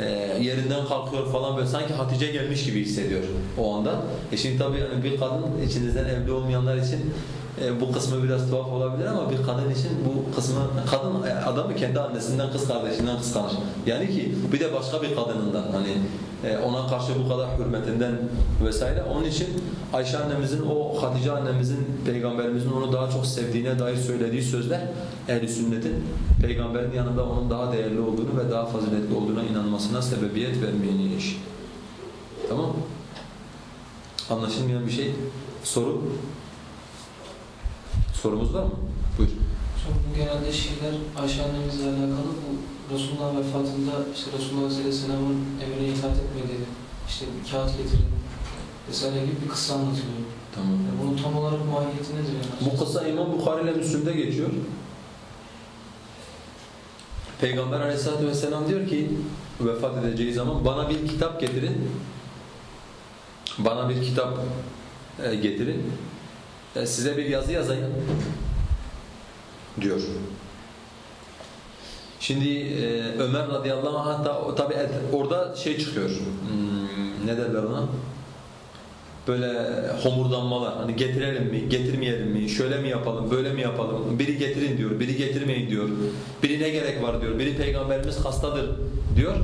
e, yerinden kalkıyor falan böyle sanki Hatice gelmiş gibi hissediyor o anda. E şimdi tabii yani bir kadın içinizden evli olmayanlar için e, bu kısmı biraz tuhaf olabilir ama bir kadın için bu kısmı kadın e, adamı kendi annesinden kız kardeşinden kıskanır. Yani ki bir de başka bir kadınından hani e, ona karşı bu kadar hürmetinden vesaire. Onun için Ayşe annemizin o Hatice annemizin peygamberimizin onu daha çok sevdiğine dair söylediği sözler ehli sünnetin peygamberin yanında onun daha değerli olduğunu ve daha faziletli olduğuna inanmasına sebebiyet vermeyeni Tamam Anlaşılmayan bir şey. Soru? Sorumuz var mı? Buyur. Hocam bu genelde şeyler Ayşe annemizle alakalı bu Resulullah vefatında işte Resulullah Aleyhisselam'ın emrine itaat etmediği, işte bir kağıt getirin vesaire gibi bir kıssa anlatılıyor. Tamam. Yani bunun tam olarak mahiyeti nedir yani? Bu kısa İmam Bukhari ile Müslim'de geçiyor. Peygamber Aleyhisselatü vesselam diyor ki vefat edeceği zaman bana bir kitap getirin. Bana bir kitap e, getirin. E, size bir yazı yazayım diyor. Şimdi e, Ömer radıyallahu anh hatta tabi orada şey çıkıyor. Hmm, ne derler ona? Böyle homurdanmalar. Hani getirelim mi, getirmeyelim mi, şöyle mi yapalım, böyle mi yapalım? Biri getirin diyor, biri getirmeyin diyor. Biri ne gerek var diyor, biri peygamberimiz hastadır diyor.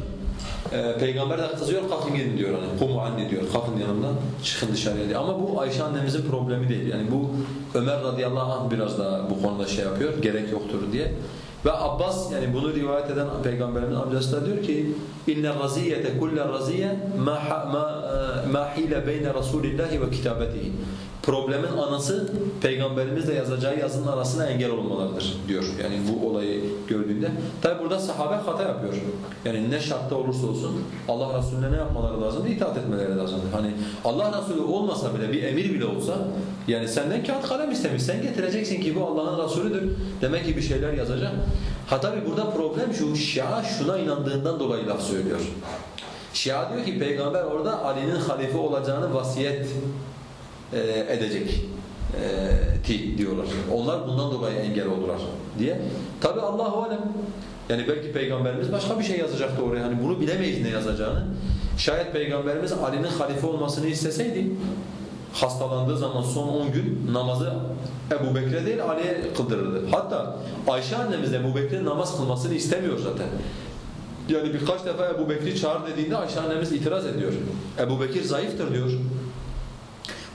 Ee, Peygamber de kızıyor, kalkın gidin diyor hani. Kumu anne diyor, kalkın yanımdan, çıkın dışarıya diyor. Ama bu Ayşe annemizin problemi değil. Yani bu Ömer radıyallahu anh biraz daha bu konuda şey yapıyor, gerek yoktur diye. Ve Abbas yani bunu rivayet eden Peygamberimiz amcası da diyor ki inne raziyete kulle raziye ma ma ma hile beyne Rasulillahi ve kitabetihi. Problemin anası peygamberimizle yazacağı yazının arasına engel olmalarıdır diyor. Yani bu olayı gördüğünde. Tabi burada sahabe hata yapıyor. Yani ne şartta olursa olsun Allah Resulüne ne yapmaları lazım? İtaat etmeleri lazım. Hani Allah Resulü olmasa bile bir emir bile olsa yani senden kağıt kalem istemiş. Sen getireceksin ki bu Allah'ın Resulüdür. Demek ki bir şeyler yazacak. Ha tabi burada problem şu, Şia şuna inandığından dolayı laf söylüyor. Şia diyor ki peygamber orada Ali'nin halife olacağını vasiyet e, edecek e, ti diyorlar. Onlar bundan dolayı engel olurlar diye. Tabi Allahu alem. Yani belki peygamberimiz başka bir şey yazacaktı oraya. Hani bunu bilemeyiz ne yazacağını. Şayet peygamberimiz Ali'nin halife olmasını isteseydi hastalandığı zaman son 10 gün namazı Ebu Bekir'e değil Ali'ye kıldırırdı. Hatta Ayşe annemiz Ebu Bekir'in namaz kılmasını istemiyor zaten. Yani birkaç defa Ebu Bekir'i çağır dediğinde Ayşe annemiz itiraz ediyor. Ebu Bekir zayıftır diyor.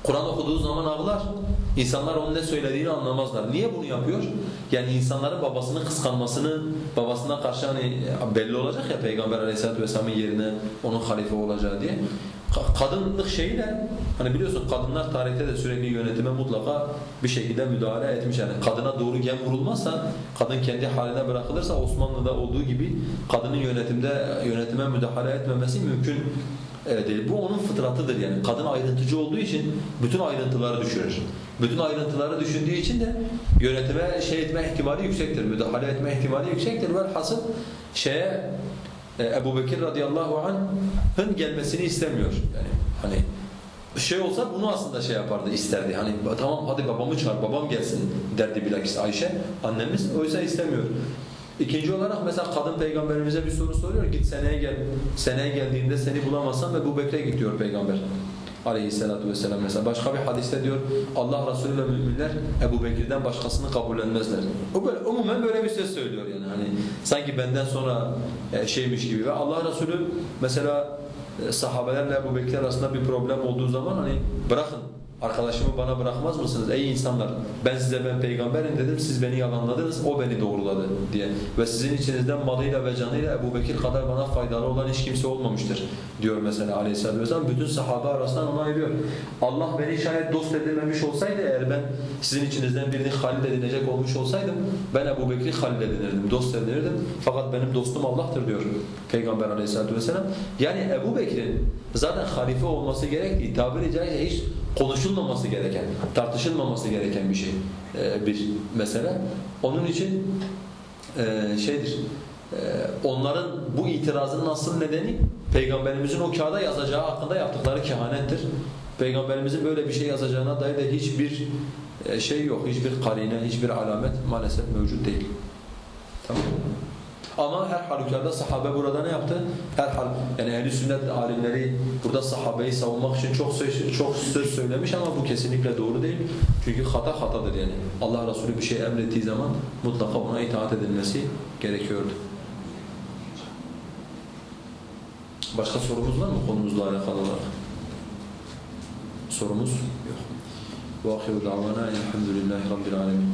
Kur'an okuduğu zaman ağlar. İnsanlar onun ne söylediğini anlamazlar. Niye bunu yapıyor? Yani insanların babasının kıskanmasını, babasına karşı hani belli olacak ya Peygamber Aleyhisselatü Vesselam'ın yerine onun halife olacağı diye. Kadınlık şeyi de hani biliyorsun kadınlar tarihte de sürekli yönetime mutlaka bir şekilde müdahale etmiş. Yani kadına doğru gem vurulmazsa, kadın kendi haline bırakılırsa Osmanlı'da olduğu gibi kadının yönetimde yönetime müdahale etmemesi mümkün öyle değil. Bu onun fıtratıdır yani. Kadın ayrıntıcı olduğu için bütün ayrıntıları düşürür. Bütün ayrıntıları düşündüğü için de yönetime şey etme ihtimali yüksektir. Müdahale etme ihtimali yüksektir. Velhasıl şeye e, Ebu Bekir radıyallahu anh'ın gelmesini istemiyor. Yani hani şey olsa bunu aslında şey yapardı, isterdi. Hani tamam hadi babamı çağır, babam gelsin derdi bilakis Ayşe annemiz. Oysa istemiyor. İkinci olarak mesela kadın peygamberimize bir soru soruyor. Git seneye gel. Seneye geldiğinde seni bulamazsam Ebu Bekir'e git diyor peygamber. Aleyhissalatu vesselam mesela. Başka bir hadiste diyor Allah Resulü ve müminler Ebu Bekir'den başkasını kabullenmezler. O böyle umumen böyle bir söz söylüyor yani. Hani sanki benden sonra e, şeymiş gibi ve Allah Resulü mesela e, sahabelerle Ebu Bekir arasında bir problem olduğu zaman hani bırakın arkadaşımı bana bırakmaz mısınız? Ey insanlar ben size ben peygamberim dedim siz beni yalanladınız o beni doğruladı diye. Ve sizin içinizden malıyla ve canıyla Ebu Bekir kadar bana faydalı olan hiç kimse olmamıştır diyor mesela aleyhissalatü vesselam. Bütün sahabe arasından onu ayırıyor Allah beni şayet dost edinmemiş olsaydı eğer ben sizin içinizden birini halil edinecek olmuş olsaydım ben Ebu Bekir'i halil edinirdim dost edinirdim. Fakat benim dostum Allah'tır diyor peygamber aleyhissalatü vesselam. Yani Ebu Bekir'in zaten halife olması gerektiği tabiri caizse hiç konuşulmaması gereken, tartışılmaması gereken bir şey, e, bir mesele. Onun için e, şeydir, e, onların bu itirazının asıl nedeni Peygamberimizin o kağıda yazacağı hakkında yaptıkları kehanettir. Peygamberimizin böyle bir şey yazacağına dair de hiçbir şey yok, hiçbir karine, hiçbir alamet maalesef mevcut değil. Tamam ama her halükarda sahabe burada ne yaptı? Her hal yani ehl sünnet alimleri burada sahabeyi savunmak için çok söz, çok söz söylemiş ama bu kesinlikle doğru değil. Çünkü hata hatadır yani. Allah Resulü bir şey emrettiği zaman mutlaka ona itaat edilmesi gerekiyordu. Başka sorumuz var mı konumuzla alakalı olarak? Sorumuz yok. وآخر دعوانا الحمد لله رب العالمين